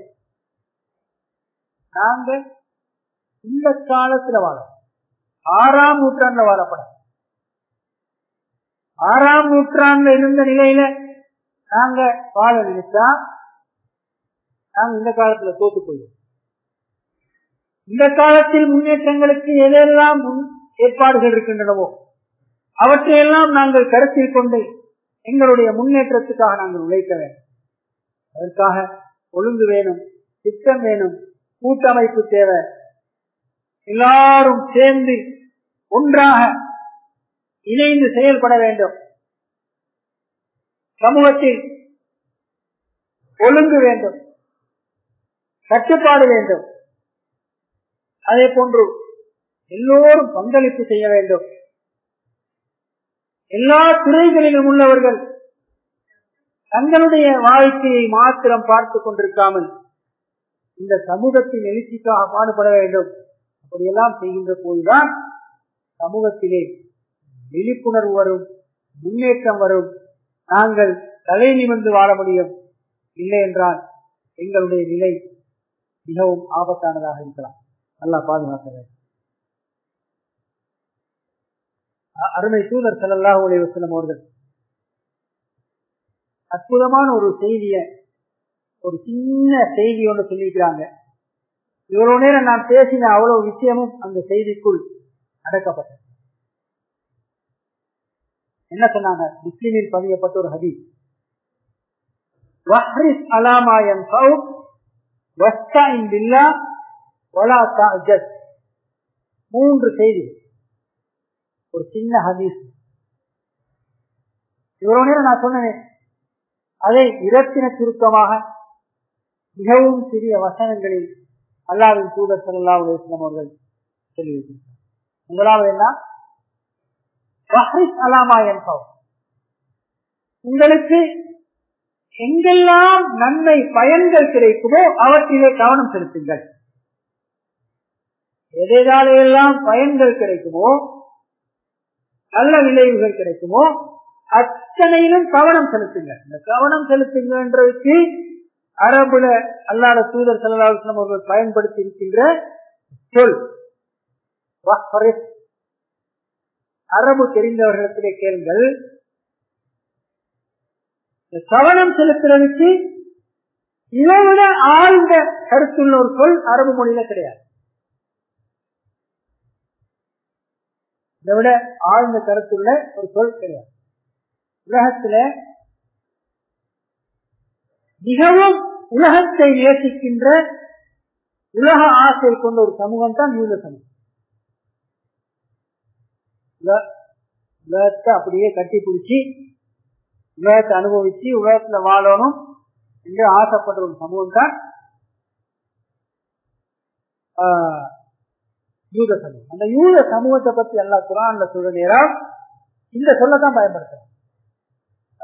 நாங்க இந்த காலத்துல வாழ ஆறாம் நூற்றாண்டுல வாழப்படம். ஆறாம் நூற்றாண்டுல இருந்த நிலையில நாங்க வாழ நினைச்சா நாங்க இந்த காலத்துல தோத்து போயிடும் இந்த காலத்தில் முன்னேற்றங்களுக்கு எதெல்லாம் முன் ஏற்பாடுகள் இருக்கின்றனவோ அவற்றையெல்லாம் நாங்கள் கருத்தில் கொண்டு எங்களுடைய முன்னேற்றத்துக்காக நாங்கள் உழைக்க வேண்டும். அதற்காக ஒழுங்கு வேணும் திட்டம் வேணும் கூட்டமைப்பு தேவை. எல்லாரும் சேர்ந்து ஒன்றாக இணைந்து செயல்பட வேண்டும். சமூகத்தில் ஒழுங்கு வேண்டும். கட்டுப்பாடு வேண்டும். அதே போன்று எல்லோரும் பங்களிப்பு செய்ய வேண்டும். எல்லா துறைகளிலும் உள்ளவர்கள் தங்களுடைய வாழ்க்கையை மாத்திரம் பார்த்து கொண்டிருக்காமல் இந்த சமூகத்தின் எழுச்சிக்காக பாடுபட வேண்டும். அப்படியெல்லாம் செய்கின்ற போதுதான் சமூகத்திலே விழிப்புணர்வு வரும் முன்னேற்றம் வரும். நாங்கள் தலை நிமிர்ந்து வாழ முடியும். இல்லை என்றால் எங்களுடைய நிலை மிகவும் ஆபத்தானதாக இருக்கலாம். நல்லா பாதுகாக்க அருமை தூதர் செல்லல்லாஹ் உலகம் அவர்கள் அற்புதமான ஒரு செய்தியை ஒரு சின்ன செய்தி ஒன்று சொல்லிக்கிறாங்க இவ்வளவு நேரம் நான் பேசின அவ்வளவு விஷயமும் அந்த செய்திக்குள் அடக்கப்பட்டது. என்ன சொன்னாங்க? முஸ்லீமில் பதியப்பட்ட ஒரு ஹதீஸ். வஹ்ரிஸ் அலாமாயன் சவுத் வஸ்தாயின் பில்லா வலா தாஜத் மூன்று செய்தி. ஒரு சின்ன ஹதீஸ். இவ்வளவு நேரம் நான் சொன்னேன். அதை இரத்தின சுருக்கமாக மிகவும் சிறிய வசனங்களில் அல்லாவின் தூதர் சல்லா அலுவலம் அவர்கள் சொல்லி முதலாவது என்ன? அலாமா என்பவர் உங்களுக்கு எங்கெல்லாம் நன்மை பயன்கள் கிடைக்குமோ அவற்றிலே கவனம் செலுத்துங்கள். எதேதாலையெல்லாம் பயன்கள் கிடைக்குமோ நல்ல விளைவுகள் கிடைக்குமோ அத்தனையிலும் கவனம் செலுத்துங்க இந்த கவனம் செலுத்துங்கன்றதுக்கு அரபுல அல்லாத தூதர் செல்லாஸ்லம் அவர்கள் பயன்படுத்தி இருக்கின்ற சொல் அரபு தெரிந்தவர்களிடத்திலே கேளுங்கள். கவனம் செலுத்துறதுக்கு இதை ஆழ்ந்த கருத்துள்ள ஒரு சொல் அரபு மொழியில கிடையாது. இதை விட ஆழ்ந்த கருத்துள்ள ஒரு சொல் கிடையாது. உலகத்துல மிகவும் உலகத்தை நேசிக்கின்ற உலக ஆசை கொண்ட ஒரு சமூகம் தான் யூத சமூகம் உலகத்தை அப்படியே கட்டி பிடிச்சி உலகத்தை அனுபவிச்சு உலகத்துல வாழணும் என்று ஆசைப்படுற ஒரு சமூகம் தான் யூத சமூகம். அந்த யூத சமூகத்தை பத்தி எல்லா குரான்ல சொல்ற நேரம் இந்த சொல்லத்தான் பயன்படுத்துறோம்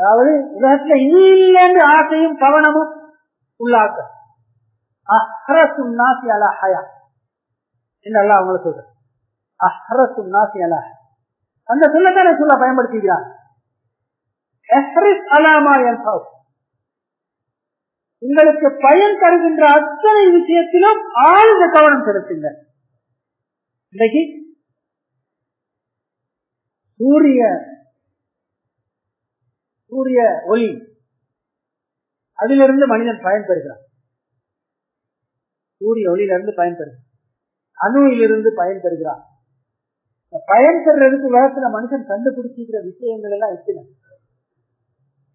அதாவது உலகத்துல இல்லைன்னு ஆசையும் கவனமும் உள்ளாக்க. அஹ்ரசும் நாசி அலா ஹயா. என்னெல்லாம் அவங்கள சொல்ற? அஹ்ரசும் நாசி அலஹ அந்த சொல்லத்தான சொல்ல பயன்படுத்திக்கிறார் அலாமா என்பவர் உங்களுக்கு பயன் தருகின்ற அத்தனை விஷயத்திலும் ஆழ்ந்த கவனம் செலுத்துங்க. இன்னைக்கு சூரிய சூரிய ஒளி அதிலிருந்து மனிதன் பயன் பெறுகிறான் சூரிய ஒளியிலிருந்து பயன் பெறுகிறான் அணுவிலிருந்து பயன் பெறுகிறான் பயன் பெறுறதுக்கு உலகத்துல மனுஷன் கண்டுபிடிச்சிக்கிற விஷயங்கள் எல்லாம் இருக்கு.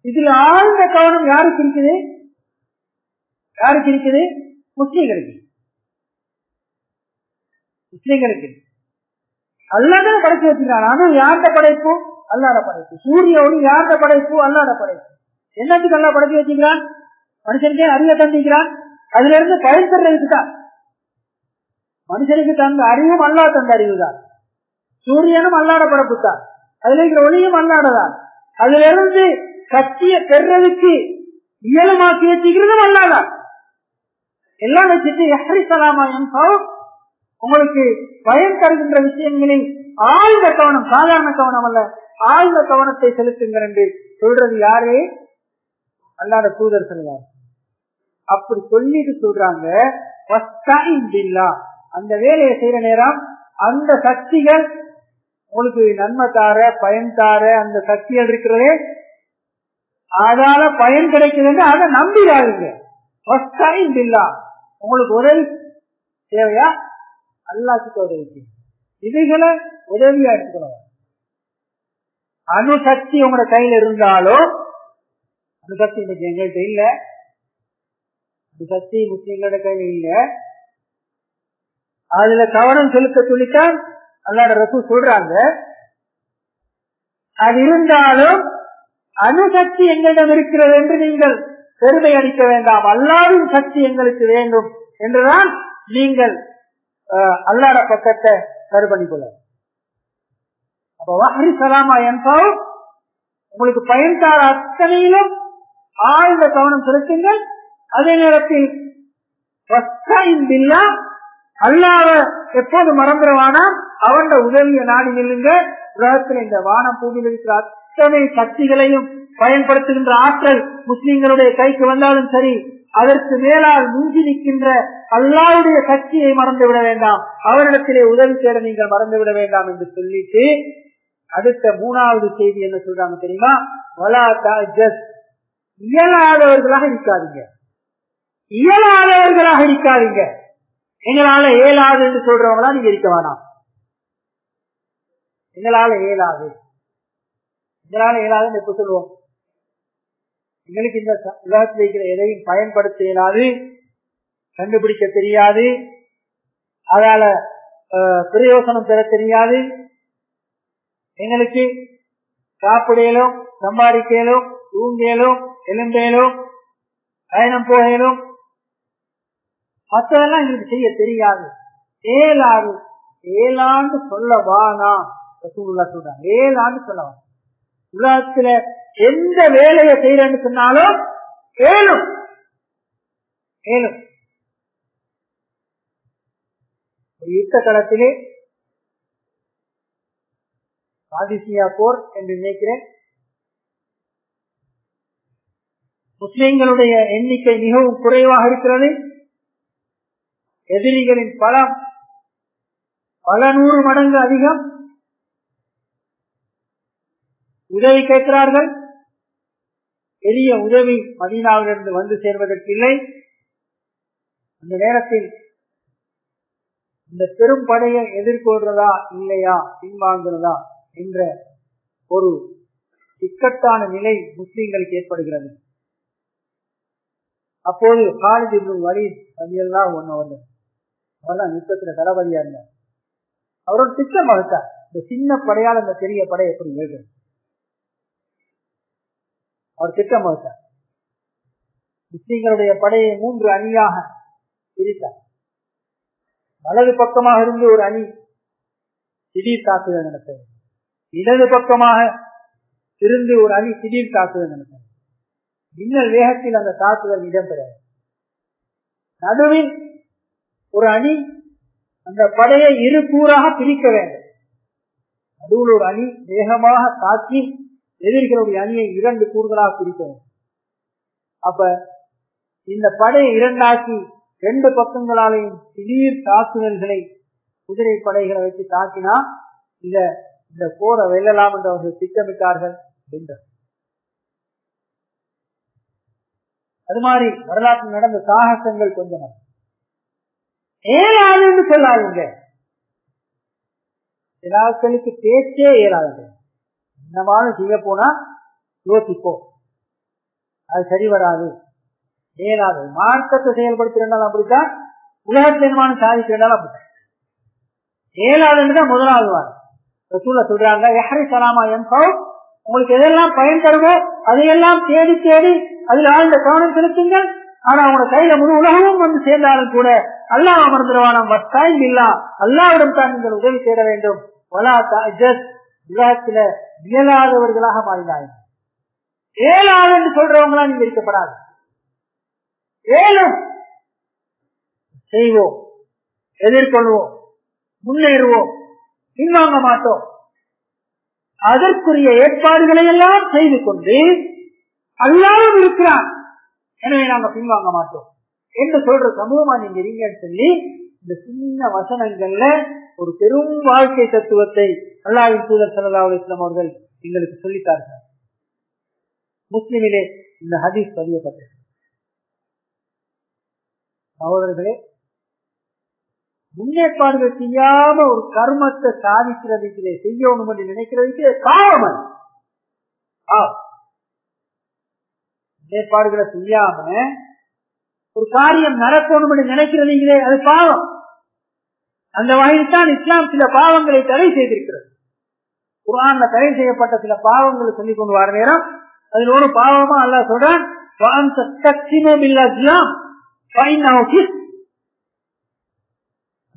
இதுல ஆழ்ந்த கவனம் யாருக்கு இருக்குது? யாருக்கு இருக்குது? முஸ்லீம்களுக்கு. முஸ்லீம்களுக்கு. அல்லாத படைச்சு வச்சுக்கிறான் அணு யார்ட படைப்பும் அல்லாட படைப்பு. சூரிய ஒளி யார்ட படைப்பு? அல்லாட படைப்பு. என்னத்துக்கு அல்லா படைச்சு வச்சுக்கிறான் மனுஷனுக்கே அறிவை தந்திக்கிறான் அதுல இருந்து பயன் பெறதுக்கு தான் மனுஷனுக்கு தந்த அறிவும் அல்லா தந்த அறிவு தான் சூரியனும் அல்லாட படைப்பு தான் அதுல இருக்கிற ஒளியும் அல்லாடதான். அதுல இருந்து சக்திய பெறதுக்கு இயலுமாக்கி வச்சுக்கிறதும் அல்லாதான் எல்லாம் வச்சுட்டு எஹரி சலாமா உங்களுக்கு பயன் தருகின்ற விஷயங்களில் ஆழ்ந்த கவனம் சாதாரண கவனம் அல்ல. ஆழ்ந்த கவனத்தை செலுத்துங்கள் என்று சொல்றது யாரு? அல்லாத தூதர் சொல்றார். அப்படி சொல்லிட்டு சொல்றாங்க அந்த வேலையை செய்யற நேரம் அந்த சக்திகள் உங்களுக்கு நன்மை தார பயன் தார அந்த சக்திகள் இருக்கிறதே அதால பயன் கிடைக்குதுன்னு அதை நம்பிடாதீங்க. உங்களுக்கு உதவி தேவையா? அல்லாஹ்கிட்ட உதவிக்கு இதுகளை உதவியா எடுத்துக்கணும். அணுசக்தி உங்களோட கையில இருந்தாலும் அணுசக்தி இன்னைக்கு எங்கள்கிட்ட இல்ல. அணுசக்தி முஸ்லீம்களோட கையில இல்ல. அதுல கவனம் செலுத்த சொல்லித்தான் அல்லாட ரசூ சொல்றாங்க. அது இருந்தாலும் அணுசக்தி எங்களிடம் இருக்கிறது என்று நீங்கள் பெருமை அளிக்க வேண்டாம். அல்லாவின் சக்தி எங்களுக்கு வேண்டும் என்றுதான் நீங்கள் அஹ், அல்லாட பக்கத்தை சரி பண்ணிக்கொள்ள அப்ப வஹரி சலாமா என்பவர் உங்களுக்கு பயன் தார அத்தனையிலும் ஆழ்ந்த கவனம் செலுத்துங்கள். அதே நேரத்தில் அல்லாத எப்போது மறந்துடுவானா? அவன் உதவிய நாடி நில்லுங்க. உலகத்தில் இந்த வானம் பூமியில் இருக்கிற அத்தனை சக்திகளையும் பயன்படுத்துகின்ற ஆற்றல் முஸ்லிம்களுடைய கைக்கு வந்தாலும் சரி அதற்கு மேலால் மூஞ்சி நிற்கின்ற அல்லாவுடைய சக்தியை மறந்து விட வேண்டாம். அவரிடத்திலே உதவி தேட நீங்கள் மறந்து விட வேண்டாம் என்று சொல்லிட்டு அடுத்த மூணாவது செய்தி என்ன சொல்றாங்க தெரியுமா? வலா தாஜஸ். இயலாதவர்களாக இருக்காதீங்க. இயலாதவர்களாக இருக்காதீங்க. எங்களால இயலாது என்று சொல்றவங்களா நீங்க இருக்க வேணாம். எங்களால இயலாது. எங்களால இயலாதுன்னு எப்ப சொல்லுவோம்? எங்களுக்கு இந்த உலகத்தில் இருக்கிற எதையும் பயன்படுத்த இயலாது. கண்டுபிடிக்க தெரியாது. அதால அஹ், பிரயோசனம் பெற தெரியாது. எங்களுக்கு சாப்பிடையிலும் சம்பாதிக்கலும் தூங்கலும் எலும்பேலும் பயணம் போகலும் மற்றதெல்லாம் எங்களுக்கு செய்ய தெரியாது. ஏழாறு ஏழாண்டு சொல்லவானா? சொல்றாங்க. ஏழாண்டு சொல்லவா உலகத்துல எந்த வேலையை செய்யறேன்னு சொன்னாலும் ஏழும். ஏழும். ஒரு யுத்த களத்திலே காதிசியா போர் என்று நினைக்கிறேன். முஸ்லிம்களுடைய எண்ணிக்கை மிகவும் குறைவாக இருக்கிறது. எதிரிகளின் பலம் பல நூறு மடங்கு அதிகம். உதவி கேட்கிறார்கள். பெரிய உதவி மதீனாவிலிருந்து வந்து சேர்வதற்கு இல்லை. அந்த நேரத்தில் இந்த பெரும் படையை எதிர்கொள்றதா இல்லையா? பின்வாங்குறதா? என்ற ஒரு இக்கட்டான நிலை முஸ்லிம்களுக்கு ஏற்படுகிறது. அப்போது காலித் இப்னு வலீத் ரலியல்லாஹு அன்ஹு அவர்கள் அவர்தான் யுத்தத்துல தளபதியா இருந்தார். அவரோட திட்டம் வகுத்தார் இந்த சின்ன படையால் இந்த பெரிய படை எப்படி எழுது அவர் திட்டம் வகுத்தார் முஸ்லிம்களுடைய படையை மூன்று அணியாக பிரித்தார். வலது பக்கமாக இருந்து ஒரு அணி திடீர் தாக்குதல் நடத்தது இடது பக்கமாக இருந்து ஒரு அணி திடீர் தாக்குதல் நடக்கும். மின்னல் வேகத்தில் அந்த தாக்குதல் இடம்பெற நடுவில் ஒரு அணி அந்த படையை இரு கூறாக பிரிக்க வேண்டும். நடுவில் ஒரு அணி வேகமாக தாக்கி எதிர்களுடைய அணியை இரண்டு கூறுகளாக பிரிக்க வேண்டும். அப்ப இந்த படையை இரண்டாக்கி ரெண்டு பக்கங்களாலையும் திடீர் தாக்குதல்களை குதிரை படைகளை வச்சு தாக்கினா இந்த இந்த போரை வெல்லலாம் என்று அவர்கள் திட்டமிட்டார்கள் என்றார் அது மாதிரி வரலாற்றில் நடந்த சாகசங்கள் கொஞ்சம் ஏழாதுன்னு சொல்லாதுங்க. சிலாக்களுக்கு பேச்சே ஏறாதுங்க என்னமான செய்ய போனா யோசிப்போம் அது சரி வராது. ஏறாது. மார்க்கத்தை செயல்படுத்திருந்தாலும் அப்படித்தான். உலகத்தில் என்னமானம் சாதித்திருந்தாலும் அப்படித்தான். ஏழாதுன்னு முதலாவது வாரம். ரசூல சொல்றாங்க எஹரி சலாமா என்போ உங்களுக்கு எதெல்லாம் பயன் தருமோ அதையெல்லாம் தேடி தேடி அதில் ஆழ்ந்த கவனம் செலுத்துங்கள். ஆனா அவங்க கையில முழு உலகமும் வந்து சேர்ந்தாலும் கூட அல்லாஹ் அமர்ந்திருவானம் வஸ்தாயும் இல்லா. அல்லாவிடம் தான் நீங்கள் உதவி தேட வேண்டும். உலகத்தில இயலாதவர்களாக மாறினாய் ஏழாது என்று சொல்றவங்களா நீங்க இருக்கப்படாது. ஏழும் செய்வோம் எதிர்கொள்வோம் முன்னேறுவோம். பின்வாங்க மாட்டோம். அதற்குரிய ஏற்பாடுகளை எல்லாம் செய்து கொண்டு அல்லாவும் இருக்கிறான். எனவே நாங்க பின்வாங்க மாட்டோம். என்று சொல்ற சமூகமா நீங்க இருங்கன்னு சொல்லி இந்த சின்ன வசனங்கள்ல ஒரு பெரும் வாழ்க்கை தத்துவத்தை அல்லாவின் தூதர் சல்லா அலிஸ்லாம் அவர்கள் எங்களுக்கு சொல்லித்தார்கள் முஸ்லிமிலே இந்த ஹதீஸ் பதியப்பட்டது சகோதரர்களே முன்னேற்பாடுகள் செய்யாம ஒரு கர்மத்தை சாதிக்கிறதுக்கு செய்யணும் என்று நினைக்கிறதுக்கு காலம் முன்னேற்பாடுகளை செய்யாம ஒரு காரியம் நடக்கணும் என்று நினைக்கிறீங்களே அது பாவம். அந்த வகையில் தான் இஸ்லாம் சில பாவங்களை தடை செய்திருக்கிறது. குரான்ல தடை செய்யப்பட்ட சில பாவங்களை சொல்லிக் கொண்டு வர நேரம் அதில் ஒரு பாவமா அல்ல சொல்றான்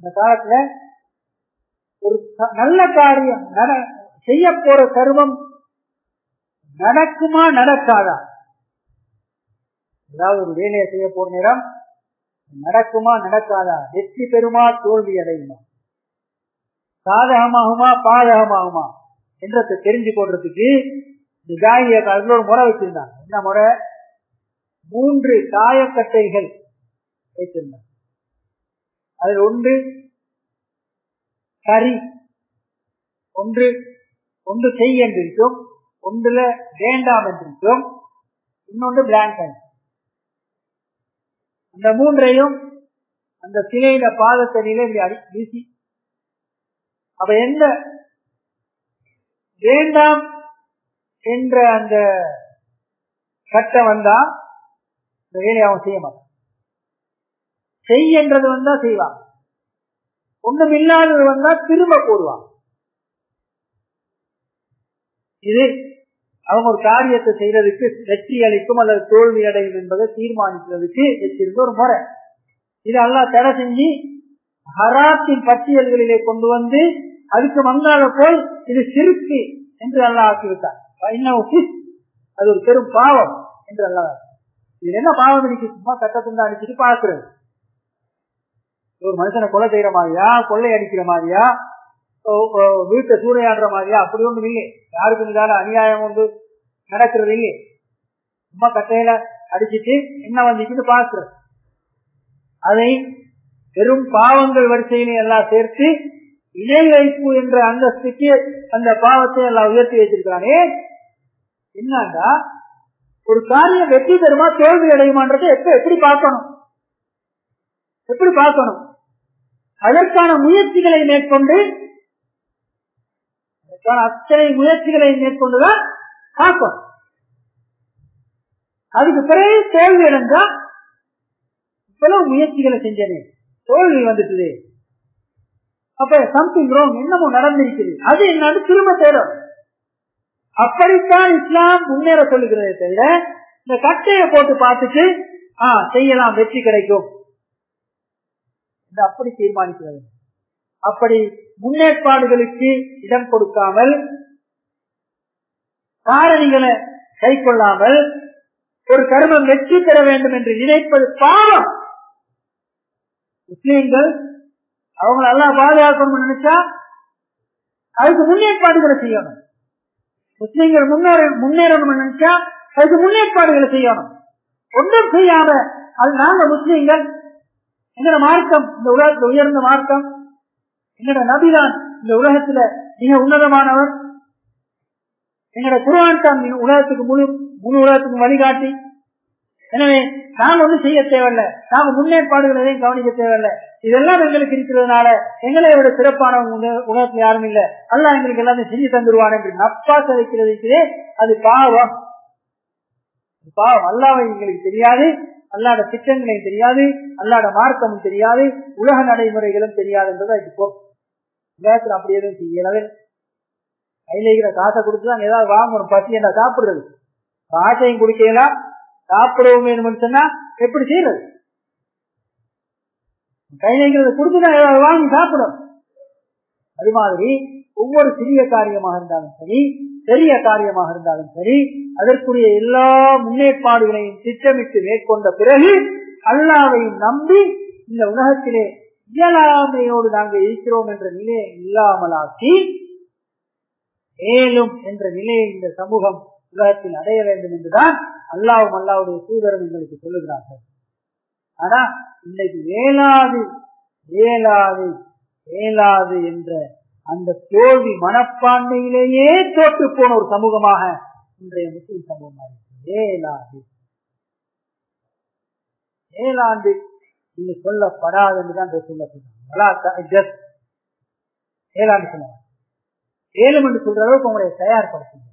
அந்த காலத்துல ஒரு நல்ல காரியம் செய்ய போற கருவம் நடக்குமா நடக்காதா? ஏதாவது ஒரு வேலையை செய்ய போற நேரம் நடக்குமா நடக்காதா? வெற்றி பெறுமா தோல்வி அடையுமா? சாதகமாகுமா பாதகமாகுமா? என்றதை தெரிஞ்சு போடுறதுக்கு இந்த காலத்தில் ஒரு முறை வச்சிருந்தாங்க. என்ன முறை? மூன்று காயக்கட்டைகள் வைத்திருந்தாங்க. அதில் ஒன்று கரி ஒன்று ஒன்று செய் என்றிருக்கும் ஒன்றுல வேண்டாம் என்றிருக்கும் இன்னொன்று பிளாங்க் அந்த மூன்றையும் அந்த சிலையில பாதத்தடியில இப்படி அடி வீசி. அப்ப எந்த வேண்டாம் என்ற அந்த கட்டம் வந்தா இந்த வேலையை அவன் செய்ய மாட்டான். செய் என்றது வந்தா செய்வான் ஒண்ணும் இல்லாதது வந்தா திரும்ப போடுவான் இது அவங்க ஒரு காரியத்தை செய்யறதுக்கு வெற்றி அளிக்கும் அல்லது தோல்வி அடையும் என்பதை தீர்மானிக்கிறதுக்கு வச்சிருந்த ஒரு முறை. இது எல்லாம் தடை செஞ்சு ஹராத்தின் பட்டியல்களிலே கொண்டு வந்து அதுக்கு வந்தால போய் இது சிறுக்கு என்று அல்லா ஆக்கிவிட்டார் அது ஒரு பெரும் பாவம் என்று அல்லா இது என்ன பாவம் இருக்கு? சும்மா கட்டத்துண்டா அடிச்சுட்டு பாக்குறது ஒரு மனுஷனை கொலை செய்யற மாதிரியா கொள்ளை அடிக்கிற மாதிரியா வீட்டை சூறையாடுற மாதிரியா? அப்படி ஒன்றும் இல்லை. யாருக்கு மீதான அநியாயம் வந்து நடக்கிறது இல்லை. சும்மா கட்டையில அடிச்சிட்டு என்ன வந்துச்சுன்னு பாக்குற அதை பெரும் பாவங்கள் வரிசையிலே எல்லாம் சேர்த்து இணை வைப்பு என்ற அந்தஸ்துக்கு அந்த பாவத்தை எல்லாம் உயர்த்தி வைத்திருக்கிறானே. என்னண்டா? ஒரு காரியம் வெற்றி பெறுமா தோல்வி அடையுமான்றதை எப்ப எப்படி பார்க்கணும்? எப்படி பார்க்கணும்? அதற்கான முயற்சிகளை மேற்கொண்டு அதற்கான அத்தனை முயற்சிகளை மேற்கொண்டுதான் பார்க்கணும். அதுக்கு பிறகு தோல்வி அடைந்தா இவ்வளவு முயற்சிகளை செஞ்சனே தோல்வி வந்துட்டு அப்ப சம்திங் ரோங் என்னமோ நடந்திருக்குது. அது என்னன்னு திரும்ப தேடும் அப்படித்தான் இஸ்லாம் முன்னேற சொல்லுகிறதே தவிர இந்த கட்டையை போட்டு பார்த்துட்டு ஆஹ் செய்யலாம் வெற்றி கிடைக்கும். என்று அப்படி தீர்மானிக்கிறது. அப்படி முன்னேற்பாடுகளுக்கு இடம் கொடுக்காமல் காரணிகளை கை கொள்ளாமல் ஒரு கர்மம் வெற்றி பெற வேண்டும் என்று நினைப்பது பாவம். முஸ்லீம்கள் அவங்களை எல்லாம் பாதுகாக்கணும்னு நினைச்சா அதுக்கு முன்னேற்பாடுகளை செய்யணும். முஸ்லீம்கள் முன்னேற முன்னேறணும்னு நினைச்சா அதுக்கு முன்னேற்பாடுகளை செய்யணும். ஒன்றும் செய்யாம அது நாங்க முஸ்லீம்கள் என்னோட மார்க்கம் இந்த உலகத்துல உயர்ந்த மார்க்கம் என்னோட நபிதான் இந்த உலகத்துல மிக உன்னதமானவர். என்னோட குரான் தான் உலகத்துக்கு முழு முழு உலகத்துக்கு வழிகாட்டி. எனவே நாங்க ஒன்றும் செய்ய தேவையில்ல. நாங்க முன்னேற்பாடுகள் எதையும் கவனிக்க தேவையில்ல. இதெல்லாம் எங்களுக்கு இருக்கிறதுனால எங்களை விட சிறப்பானவங்க உலகத்துல யாரும் இல்ல. அல்ல எங்களுக்கு எல்லாத்தையும் செஞ்சு தந்துருவான் என்று நப்பா சதைக்கிறதுக்கு அது பாவம். பாவம். அல்லாவை எங்களுக்கு தெரியாது. அல்லாட திட்டங்களையும் தெரியாது அல்லாட மார்க்கமும் தெரியாது உலக நடைமுறைகளும் தெரியாது என்றது இப்போ நேரத்தில் அப்படி எதுவும் செய்யலவே கையில காசை கொடுத்துதான் ஏதாவது வாங்கணும். பசி என்ன சாப்பிடுறது? காசையும் குடிக்கலாம் சாப்பிடவும் வேணும்னு சொன்னா எப்படி செய்யறது? கையில கொடுத்துதான் ஏதாவது வாங்கி சாப்பிடும் அது மாதிரி ஒவ்வொரு சிறிய காரியமாக இருந்தாலும் சரி பெரிய காரியமாக இருந்தாலும் சரி அதற்குரிய எல்லா முன்னேற்பாடுகளையும் திட்டமிட்டு மேற்கொண்ட பிறகு அல்லாவை நம்பி இந்த உலகத்திலே இயலாமையோடு நாங்கள் இருக்கிறோம் என்ற நிலையை இல்லாமலாக்கி மேலும் என்ற நிலையை இந்த சமூகம் உலகத்தில் அடைய வேண்டும் என்றுதான் அல்லாவும் அல்லாவுடைய தூதரும் எங்களுக்கு சொல்லுகிறார்கள். ஆனா இன்னைக்கு வேளாது வேளாது வேளாது என்ற அந்த தோல்வி மனப்பான்மையிலேயே தோற்று போன ஒரு சமூகமாக இன்றைய முஸ்லிம் சமூகம் ஏழாண்டு ஏழாண்டு இங்கு சொல்லப்படாது என்றுதான் சொல்லப்படுறாங்க ஏழாண்டு சொன்னாங்க. ஏழு என்று சொல்ற அளவுக்கு உங்களை தயார்படுத்துங்க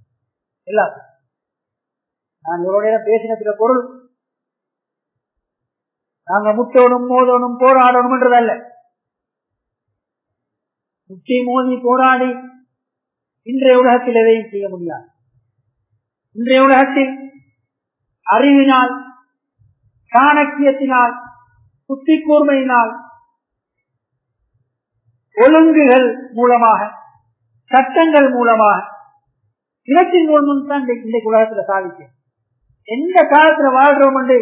எல்லாத்தையும் நான் இவருடைய பேசின பொருள். நாங்க முட்டோனும் மோதணும் போராடணும் என்றதல்ல முட்டி மோதி போராடி இன்றைய உலகத்தில் எதையும் செய்ய முடியாது. இன்றைய உலகத்தில் அறிவினால் சாணக்கியத்தினால் புத்தி கூர்மையினால் ஒழுங்குகள் மூலமாக சட்டங்கள் மூலமாக இனத்தின் மூலம் தான் இன்றைக்கு உலகத்துல சாதிக்கும் எந்த காலத்துல வாழ்றோம் என்று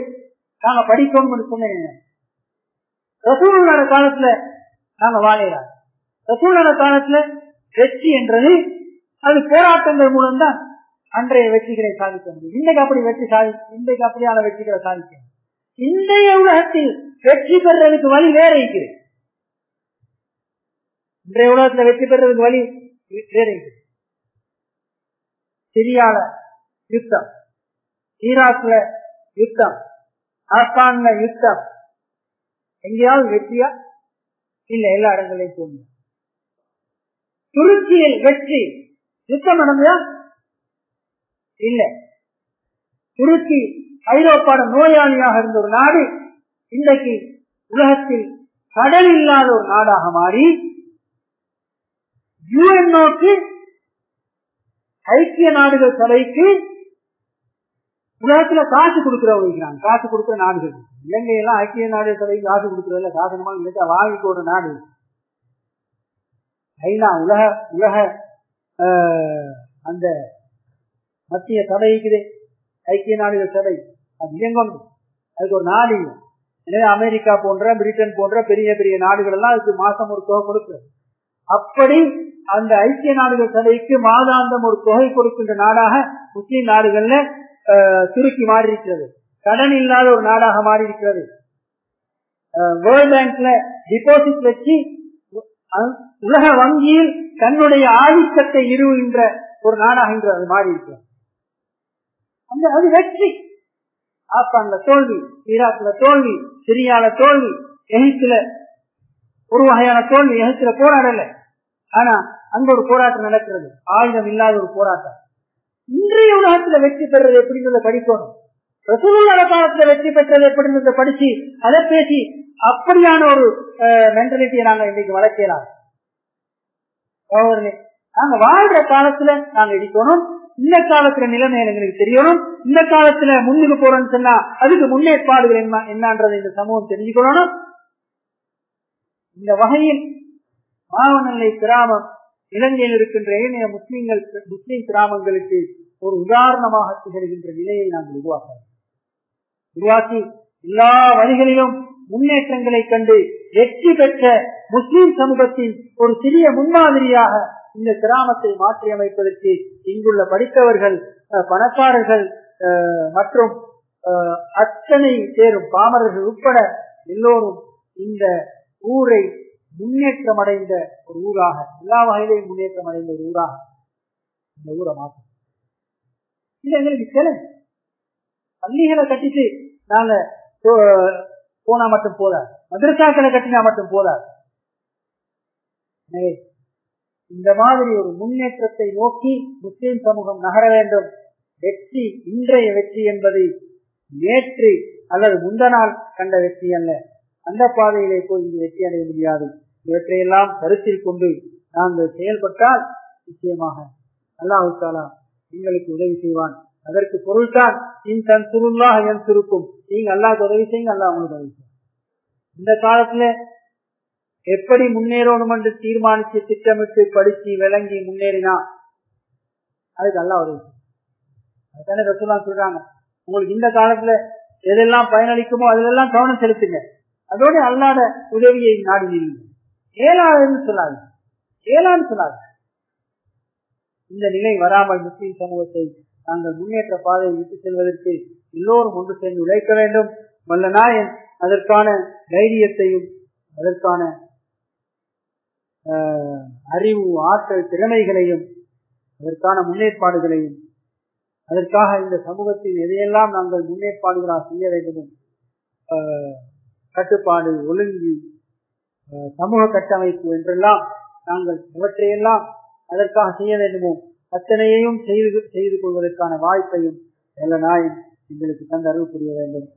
நாங்க படிக்கணும் என்று சொன்னேன் ரசூலோட காலத்துல நாங்க வாழையலாம் ரசூலோட காலத்துல வெற்றி என்றது அது போராட்டங்கள் மூலம் தான் அன்றைய வெற்றிகளை சாதிக்க முடியும். இன்றைக்கு அப்படி வெற்றி சாதி இன்றைக்கு அப்படியான வெற்றிகளை சாதிக்க இன்றைய உலகத்தில் வெற்றி பெறுறதுக்கு வழி வேற இருக்கிறது இன்றைய உலகத்துல வெற்றி பெறுறதுக்கு வழி வேற இருக்குது. சிரியால யுத்தம் ஈராக்ல யுத்தம் ஆப்கான்ல யுத்தம். எங்கேயாவது வெற்றியா? இல்ல எல்லா இடங்களையும் தோணும் துருக்கியில் வெற்றி. யுத்தம் நடந்ததா? இல்ல. துருக்கி ஐரோப்பாட நோயாளியாக இருந்த ஒரு நாடு இன்றைக்கு உலகத்தில் கடல் இல்லாத ஒரு நாடாக மாறி யுஎன்ஓக்கு ஐக்கிய நாடுகள் சபைக்கு உலகத்துல காசு கொடுக்கிறவங்க காசு கொடுக்கிற நாடுகள். இலங்கை எல்லாம் ஐக்கிய நாடுகள் சபைக்கு காசு கொடுக்கறதுல சாதனமாக நினைச்சா வாங்கி போடுற நாடு. ஐநா உலக உலக அந்த மத்திய சபை இருக்குது. ஐக்கிய நாடுகள் சபை. அது இயங்கும். அதுக்கு ஒரு நாடு இல்லை. எனவே அமெரிக்கா போன்ற பிரிட்டன் போன்ற பெரிய பெரிய நாடுகள் எல்லாம் அதுக்கு மாசம் ஒரு தொகை கொடுக்குறது அப்படி அந்த ஐக்கிய நாடுகள் சபைக்கு மாதாந்தம் ஒரு தொகை கொடுக்கின்ற நாடாக முஸ்லீம் நாடுகள்ல துருக்கி மாறி இருக்கிறது கடன் இல்லாத ஒரு நாடாக மாறி இருக்கிறது வேர்ல்ட் பேங்க்ல டிபாசிட் வச்சு உலக வங்கியில் தன்னுடைய ஆதிக்கத்தை நிறுவுகின்ற ஒரு நாடாக இன்று அது மாறி இருக்கிறது. அந்த அது வெற்றி. ஆப்கான்ல தோல்வி ஈராக்ல தோல்வி சிரியால தோல்வி எகிப்துல ஒரு வகையான தோல்வி எகிப்துல போராடல. ஆனா அங்க ஒரு போராட்டம் நடக்கிறது. ஆயுதம் இல்லாத ஒரு போராட்டம். இன்றைய உலகத்துல வெற்றி பெறது எப்படின்றத படிக்கணும். ரசூலுல்லாத காலத்துல வெற்றி பெற்றது எப்படின்றத படிச்சு அதை பேசி அப்படியான ஒரு மென்டாலிட்டியை நாங்க இன்னைக்கு வளர்க்கலாம் நாங்க வாழ்ற காலத்துல நாங்க இடிக்கணும். இந்த காலத்துல நிலைமை எங்களுக்கு தெரியணும். இந்த காலத்துல முன்னுக்கு போறோம்னு சொன்னா அதுக்கு முன்னேற்பாடுகள் என்ன என்னன்றது இந்த சமூகம் தெரிஞ்சுக்கணும் இந்த வகையில் மாவனல்லை கிராமம் இலங்கையில் இருக்கின்ற ஏனைய முஸ்லீம்கள் முஸ்லீம் கிராமங்களுக்கு ஒரு உதாரணமாக திகழ்கின்ற நிலையை நாங்கள் உருவாக்க உருவாக்கி எல்லா வழிகளிலும் முன்னேற்றங்களை கண்டு வெற்றி பெற்ற முஸ்லிம் சமூகத்தின் ஒரு சிறிய முன்மாதிரியாக இந்த கிராமத்தை மாற்றி அமைப்பதற்கு இங்குள்ள படித்தவர்கள் பணக்காரர்கள் மற்றும் அத்தனை சேரும் பாமரர்கள் உட்பட எல்லோரும் இந்த ஊரை முன்னேற்றம் அடைந்த ஒரு ஊராக எல்லா வகையிலையும் முன்னேற்றம் அடைந்த ஒரு ஊராக இந்த ஊரை மாற்றும். இது எங்களுக்கு சேலஞ்ச் பள்ளிகளை கட்டிட்டு நாங்க போனா மட்டும் போதாது மதரசாக்களை கட்டினா மட்டும் போதாது எனவே இந்த மாதிரி ஒரு முன்னேற்றத்தை நோக்கி முஸ்லிம் சமூகம் நகர வேண்டும். வெற்றி இன்றைய வெற்றி என்பது நேற்று அல்லது முந்த நாள் கண்ட வெற்றி அல்ல. அந்த பாதையிலே போய் இங்கு வெற்றி அடைய முடியாது. இவற்றையெல்லாம் கருத்தில் கொண்டு நாங்கள் செயல்பட்டால் நிச்சயமாக அல்லாஹு தாலா எங்களுக்கு உதவி செய்வான். அதற்கு பொருள்தான். இன் தன் சுருளாக என் சுருக்கும் நீங்க அல்லாஹ் உதவி செய்யுங்க அல்லா உங்களுக்கு உதவி செய்யும். இந்த காலத்துல எப்படி முன்னேறணும் என்று தீர்மானித்து திட்டமிட்டு படிச்சு விளங்கி முன்னேறினா அதுக்கு அல்லா உதவி அதுதானே ரசூலா சொல்றாங்க. உங்களுக்கு இந்த காலத்துல எதெல்லாம் பயனளிக்குமோ அதிலெல்லாம் கவனம் செலுத்துங்க. அதோட அல்லாத உதவியை நாடி நீங்க. ஏழாதுன்னு சொல்லாது ஏழான்னு சொல்லாது இந்த நிலை வராமல் முஸ்லீம் சமூகத்தை நாங்கள் முன்னேற்ற பாதையை விட்டு செல்வதற்கு எல்லோரும் ஒன்று சேர்ந்து உழைக்க வேண்டும். வல்ல நாயன் அதற்கான தைரியத்தையும் அதற்கான அறிவு ஆற்றல் திறமைகளையும் அதற்கான முன்னேற்பாடுகளையும் அதற்காக இந்த சமூகத்தில் எதையெல்லாம் நாங்கள் முன்னேற்பாடுகளாக செய்ய வேண்டுமோ கட்டுப்பாடு ஒழுங்கு சமூக கட்டமைப்பு என்றெல்லாம் நாங்கள் இவற்றையெல்லாம் அதற்காக செய்ய வேண்டுமோ அத்தனையையும் செய்து செய்து கொள்வதற்கான வாய்ப்பையும் நல்ல நாயும் எங்களுக்கு தந்து அருள் புரிய வேண்டும்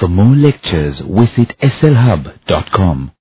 For more lectures, visit slhub.com.